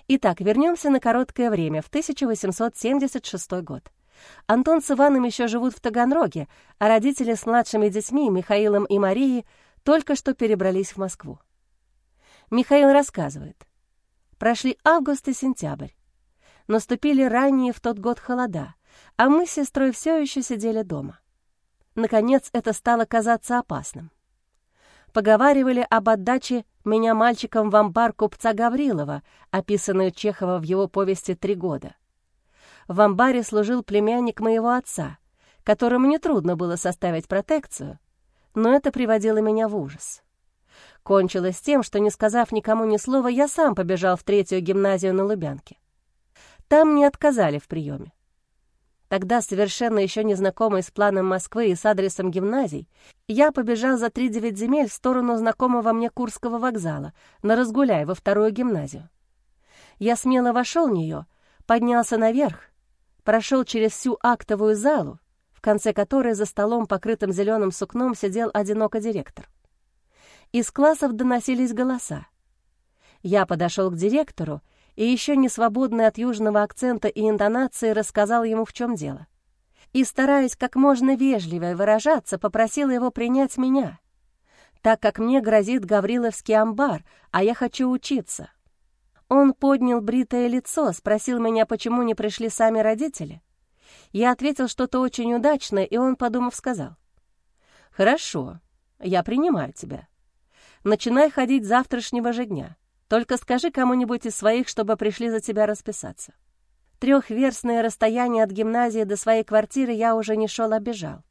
Итак, вернемся на короткое время, в 1876 год. Антон с Иваном еще живут в Таганроге, а родители с младшими детьми, Михаилом и Марией, только что перебрались в Москву. Михаил рассказывает. Прошли август и сентябрь наступили ранние в тот год холода, а мы с сестрой все еще сидели дома. Наконец это стало казаться опасным. Поговаривали об отдаче меня мальчиком в амбар купца Гаврилова, описанную Чехова в его повести «Три года». В амбаре служил племянник моего отца, которому нетрудно было составить протекцию, но это приводило меня в ужас. Кончилось тем, что, не сказав никому ни слова, я сам побежал в третью гимназию на Лубянке. Там не отказали в приеме. Тогда, совершенно еще незнакомый с планом Москвы и с адресом гимназий, я побежал за три девять земель в сторону знакомого мне Курского вокзала, на Разгуляй, во вторую гимназию. Я смело вошел в нее, поднялся наверх, прошел через всю актовую залу, в конце которой за столом, покрытым зеленым сукном, сидел одиноко директор. Из классов доносились голоса. Я подошел к директору и еще не свободный от южного акцента и интонации рассказал ему, в чем дело. И, стараясь как можно вежливее выражаться, попросил его принять меня, так как мне грозит Гавриловский амбар, а я хочу учиться. Он поднял бритое лицо, спросил меня, почему не пришли сами родители. Я ответил что-то очень удачное, и он, подумав, сказал. «Хорошо, я принимаю тебя. Начинай ходить завтрашнего же дня. Только скажи кому-нибудь из своих, чтобы пришли за тебя расписаться. Трехверстное расстояние от гимназии до своей квартиры я уже не шел, а бежал.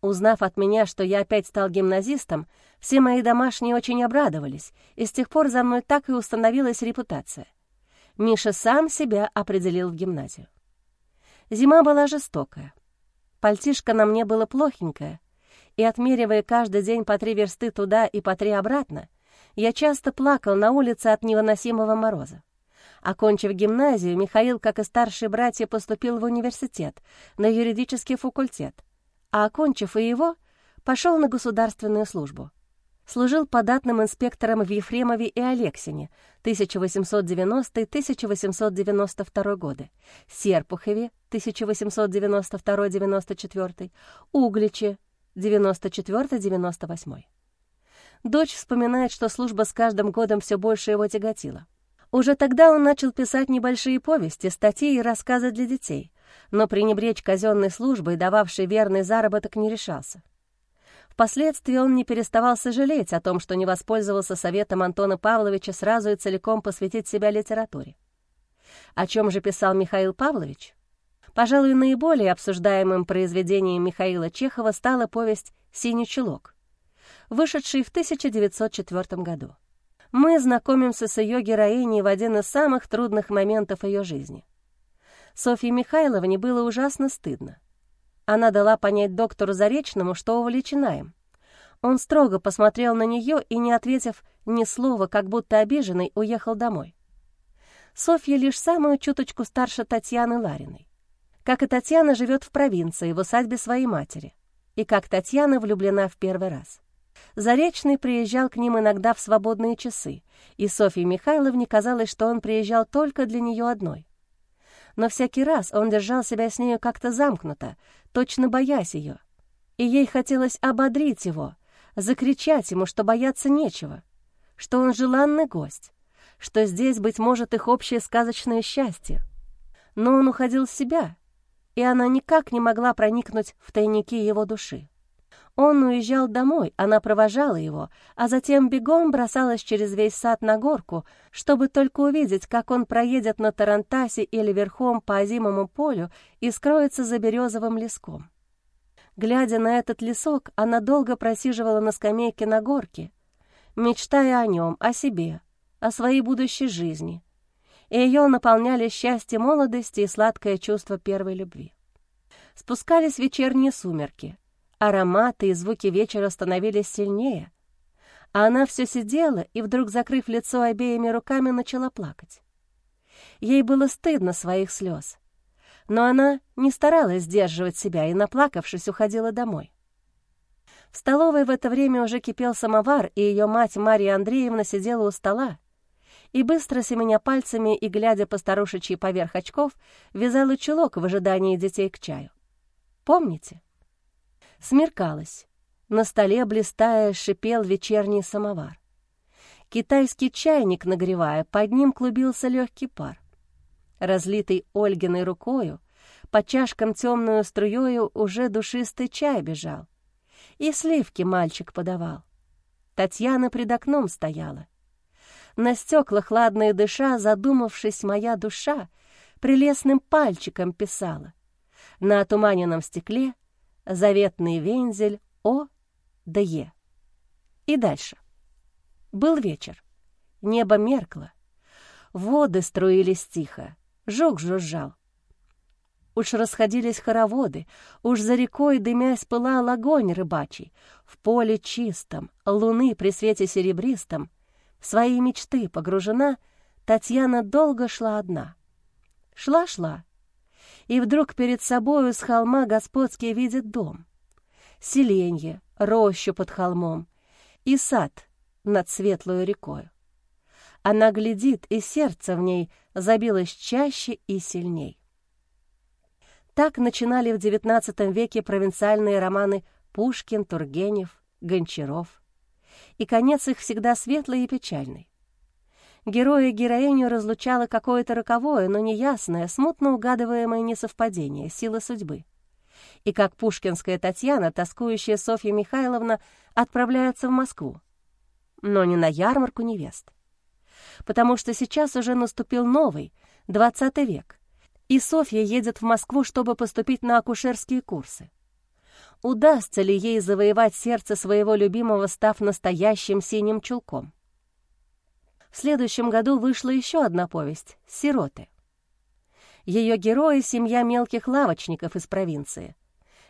Узнав от меня, что я опять стал гимназистом, все мои домашние очень обрадовались, и с тех пор за мной так и установилась репутация. Миша сам себя определил в гимназию. Зима была жестокая. Пальтишко на мне было плохенькое, и, отмеривая каждый день по три версты туда и по три обратно, я часто плакал на улице от невыносимого мороза. Окончив гимназию, Михаил, как и старшие братья, поступил в университет, на юридический факультет, а, окончив и его, пошел на государственную службу. Служил податным инспектором в Ефремове и Алексине 1890-1892 годы, Серпухове 1892-94, Угличе 94-98. Дочь вспоминает, что служба с каждым годом все больше его тяготила. Уже тогда он начал писать небольшие повести, статьи и рассказы для детей, но пренебречь казенной службой, дававшей верный заработок, не решался. Впоследствии он не переставал сожалеть о том, что не воспользовался советом Антона Павловича сразу и целиком посвятить себя литературе. О чем же писал Михаил Павлович? Пожалуй, наиболее обсуждаемым произведением Михаила Чехова стала повесть «Синий чулок», вышедший в 1904 году. Мы знакомимся с ее героиней в один из самых трудных моментов ее жизни. Софье Михайловне было ужасно стыдно. Она дала понять доктору Заречному, что увлечена им. Он строго посмотрел на нее и, не ответив ни слова, как будто обиженный, уехал домой. Софья лишь самую чуточку старше Татьяны Лариной. Как и Татьяна живет в провинции, в усадьбе своей матери. И как Татьяна влюблена в первый раз. Заречный приезжал к ним иногда в свободные часы, и Софье Михайловне казалось, что он приезжал только для нее одной. Но всякий раз он держал себя с нею как-то замкнуто, точно боясь ее. И ей хотелось ободрить его, закричать ему, что бояться нечего, что он желанный гость, что здесь, быть может, их общее сказочное счастье. Но он уходил в себя, и она никак не могла проникнуть в тайники его души. Он уезжал домой, она провожала его, а затем бегом бросалась через весь сад на горку, чтобы только увидеть, как он проедет на Тарантасе или верхом по озимому полю и скроется за березовым леском. Глядя на этот лесок, она долго просиживала на скамейке на горке, мечтая о нем, о себе, о своей будущей жизни. И ее наполняли счастье молодости и сладкое чувство первой любви. Спускались вечерние сумерки, ароматы и звуки вечера становились сильнее, а она все сидела и, вдруг закрыв лицо обеими руками, начала плакать. Ей было стыдно своих слез, но она не старалась сдерживать себя и, наплакавшись, уходила домой. В столовой в это время уже кипел самовар, и ее мать Марья Андреевна сидела у стола и, быстро семеня пальцами и глядя по старушечьи поверх очков, вязала чулок в ожидании детей к чаю. Помните? Смеркалось. На столе, блистая, шипел вечерний самовар. Китайский чайник нагревая, под ним клубился легкий пар разлитый Ольгиной рукою, по чашкам темную струёю уже душистый чай бежал. И сливки мальчик подавал. Татьяна пред окном стояла. На стеклах ладная дыша, задумавшись, моя душа прелестным пальчиком писала. На отуманенном стекле заветный вензель О да Е. И дальше. Был вечер. Небо меркло. Воды струились тихо. Жук жужжал. Уж расходились хороводы, уж за рекой дымясь пылал огонь рыбачий, в поле чистом, луны при свете серебристом. В свои мечты погружена, Татьяна долго шла одна. Шла-шла, и вдруг перед собою с холма господский видит дом. Селенье, рощу под холмом и сад над светлой рекою. Она глядит, и сердце в ней забилось чаще и сильней. Так начинали в XIX веке провинциальные романы Пушкин, Тургенев, Гончаров. И конец их всегда светлый и печальный. Героя и героиню разлучало какое-то роковое, но неясное, смутно угадываемое несовпадение, сила судьбы. И как пушкинская Татьяна, тоскующая Софья Михайловна, отправляется в Москву. Но не на ярмарку невест потому что сейчас уже наступил новый, 20 век, и Софья едет в Москву, чтобы поступить на акушерские курсы. Удастся ли ей завоевать сердце своего любимого, став настоящим синим чулком? В следующем году вышла еще одна повесть «Сироты». Ее герои — семья мелких лавочников из провинции,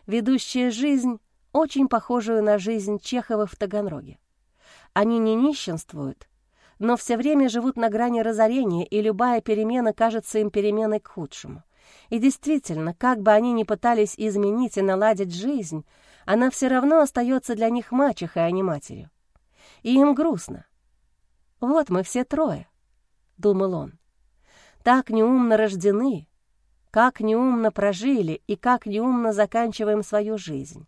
ведущая жизнь, очень похожую на жизнь Чехова в Таганроге. Они не нищенствуют, но все время живут на грани разорения, и любая перемена кажется им переменой к худшему. И действительно, как бы они ни пытались изменить и наладить жизнь, она все равно остается для них мачехой, а не матерью. И им грустно. «Вот мы все трое», — думал он. «Так неумно рождены, как неумно прожили и как неумно заканчиваем свою жизнь.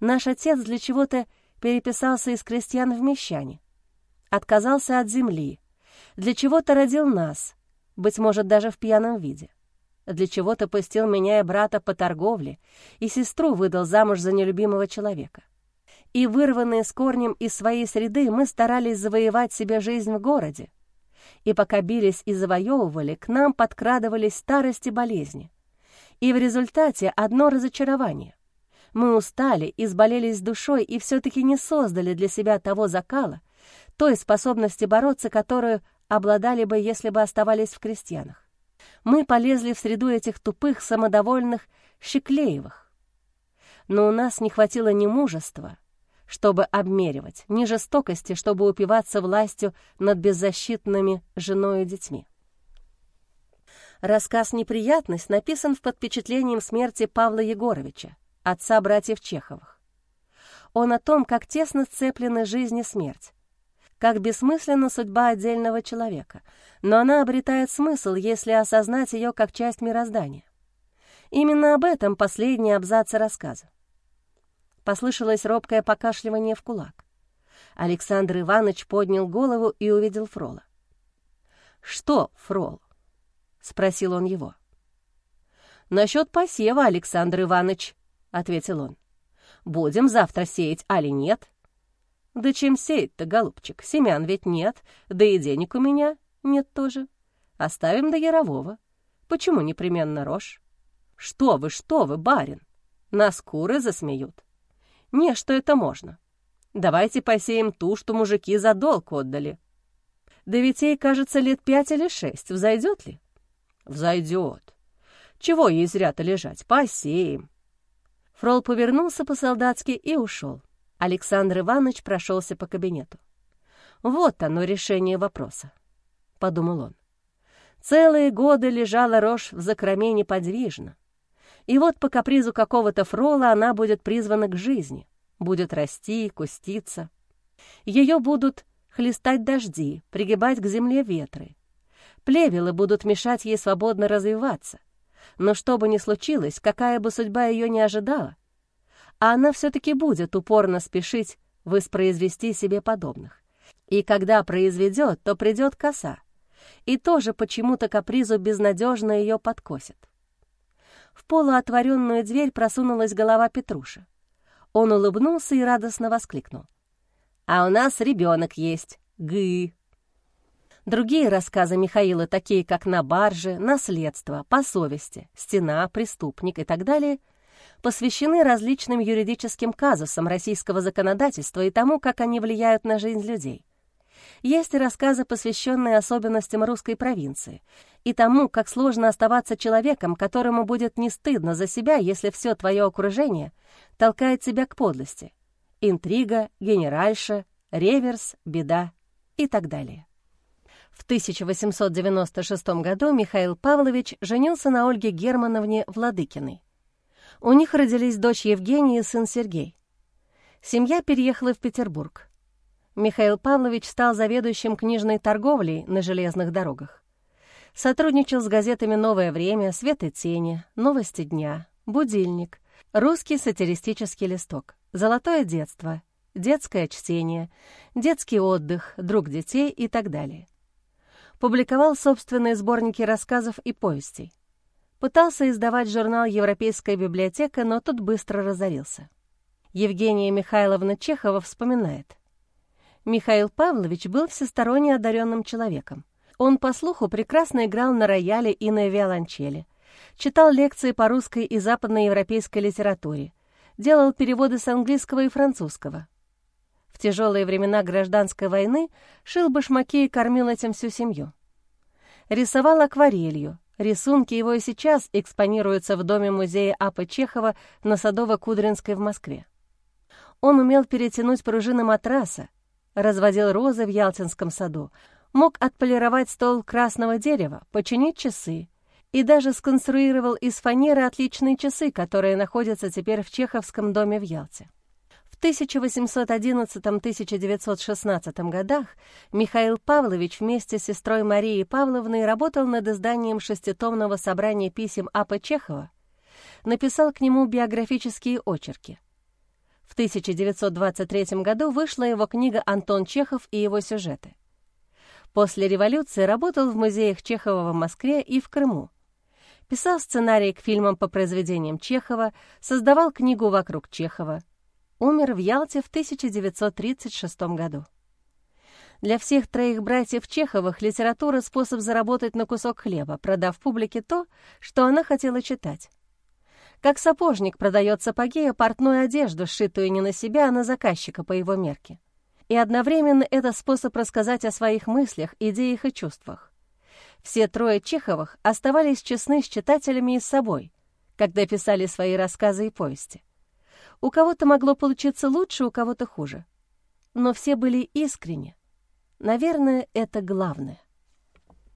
Наш отец для чего-то переписался из крестьян в мещане, отказался от земли, для чего-то родил нас, быть может, даже в пьяном виде. Для чего-то пустил меня и брата по торговле, и сестру выдал замуж за нелюбимого человека. И вырванные с корнем из своей среды мы старались завоевать себе жизнь в городе. И пока бились и завоевывали, к нам подкрадывались старости болезни. И в результате одно разочарование. Мы устали, изболелись душой и все-таки не создали для себя того закала, той способности бороться, которую обладали бы, если бы оставались в крестьянах. Мы полезли в среду этих тупых, самодовольных, Щеклеевых. Но у нас не хватило ни мужества, чтобы обмеривать, ни жестокости, чтобы упиваться властью над беззащитными женой и детьми. Рассказ «Неприятность» написан под впечатлением смерти Павла Егоровича, отца братьев Чеховых. Он о том, как тесно сцеплены жизнь и смерть, как бессмысленна судьба отдельного человека, но она обретает смысл, если осознать ее как часть мироздания. Именно об этом последние абзацы рассказа. Послышалось робкое покашливание в кулак. Александр Иванович поднял голову и увидел Фрола. «Что, Фрол?» — спросил он его. «Насчет посева, Александр Иванович», — ответил он. «Будем завтра сеять, али нет?» «Да чем сеять-то, голубчик? Семян ведь нет, да и денег у меня нет тоже. Оставим до Ярового. Почему непременно рожь?» «Что вы, что вы, барин? Нас куры засмеют. Не, что это можно. Давайте посеем ту, что мужики за долг отдали. Да ведь ей, кажется, лет пять или шесть. Взойдет ли?» «Взойдет. Чего ей зря-то лежать? Посеем». Фрол повернулся по-солдатски и ушел. Александр Иванович прошелся по кабинету. «Вот оно решение вопроса», — подумал он. Целые годы лежала рожь в закроме неподвижно. И вот по капризу какого-то фрола она будет призвана к жизни, будет расти, куститься. Ее будут хлестать дожди, пригибать к земле ветры. Плевелы будут мешать ей свободно развиваться. Но что бы ни случилось, какая бы судьба ее не ожидала, а она все-таки будет упорно спешить воспроизвести себе подобных. И когда произведет, то придет коса, и тоже почему-то капризу безнадежно ее подкосит. В полуотворенную дверь просунулась голова Петруша. Он улыбнулся и радостно воскликнул. «А у нас ребенок есть. Гы!» Другие рассказы Михаила, такие как «На барже», «Наследство», «По совести», «Стена», «Преступник» и так далее, посвящены различным юридическим казусам российского законодательства и тому, как они влияют на жизнь людей. Есть и рассказы, посвященные особенностям русской провинции, и тому, как сложно оставаться человеком, которому будет не стыдно за себя, если все твое окружение толкает тебя к подлости. Интрига, генеральша, реверс, беда и так далее. В 1896 году Михаил Павлович женился на Ольге Германовне Владыкиной. У них родились дочь Евгения и сын Сергей. Семья переехала в Петербург. Михаил Павлович стал заведующим книжной торговлей на железных дорогах. Сотрудничал с газетами «Новое время», «Свет и тени», «Новости дня», «Будильник», «Русский сатиристический листок», «Золотое детство», «Детское чтение», «Детский отдых», «Друг детей» и так далее. Публиковал собственные сборники рассказов и повестей. Пытался издавать журнал «Европейская библиотека», но тот быстро разорился. Евгения Михайловна Чехова вспоминает. Михаил Павлович был всесторонне одаренным человеком. Он, по слуху, прекрасно играл на рояле и на виолончели, читал лекции по русской и западноевропейской литературе, делал переводы с английского и французского. В тяжелые времена гражданской войны шил башмаки и кормил этим всю семью. Рисовал акварелью. Рисунки его и сейчас экспонируются в доме музея А.П. Чехова на Садово-Кудринской в Москве. Он умел перетянуть пружины матраса, разводил розы в Ялтинском саду, мог отполировать стол красного дерева, починить часы и даже сконструировал из фанеры отличные часы, которые находятся теперь в Чеховском доме в Ялте. В 1811-1916 годах Михаил Павлович вместе с сестрой Марией Павловной работал над изданием шеститомного собрания писем А.П. Чехова, написал к нему биографические очерки — в 1923 году вышла его книга «Антон Чехов и его сюжеты». После революции работал в музеях Чехова в Москве и в Крыму. Писал сценарии к фильмам по произведениям Чехова, создавал книгу «Вокруг Чехова». Умер в Ялте в 1936 году. Для всех троих братьев Чеховых литература — способ заработать на кусок хлеба, продав публике то, что она хотела читать. Как сапожник продает сапоги, а портную одежду, сшитую не на себя, а на заказчика по его мерке. И одновременно это способ рассказать о своих мыслях, идеях и чувствах. Все трое Чеховых оставались честны с читателями и с собой, когда писали свои рассказы и повести. У кого-то могло получиться лучше, у кого-то хуже. Но все были искренни. Наверное, это главное.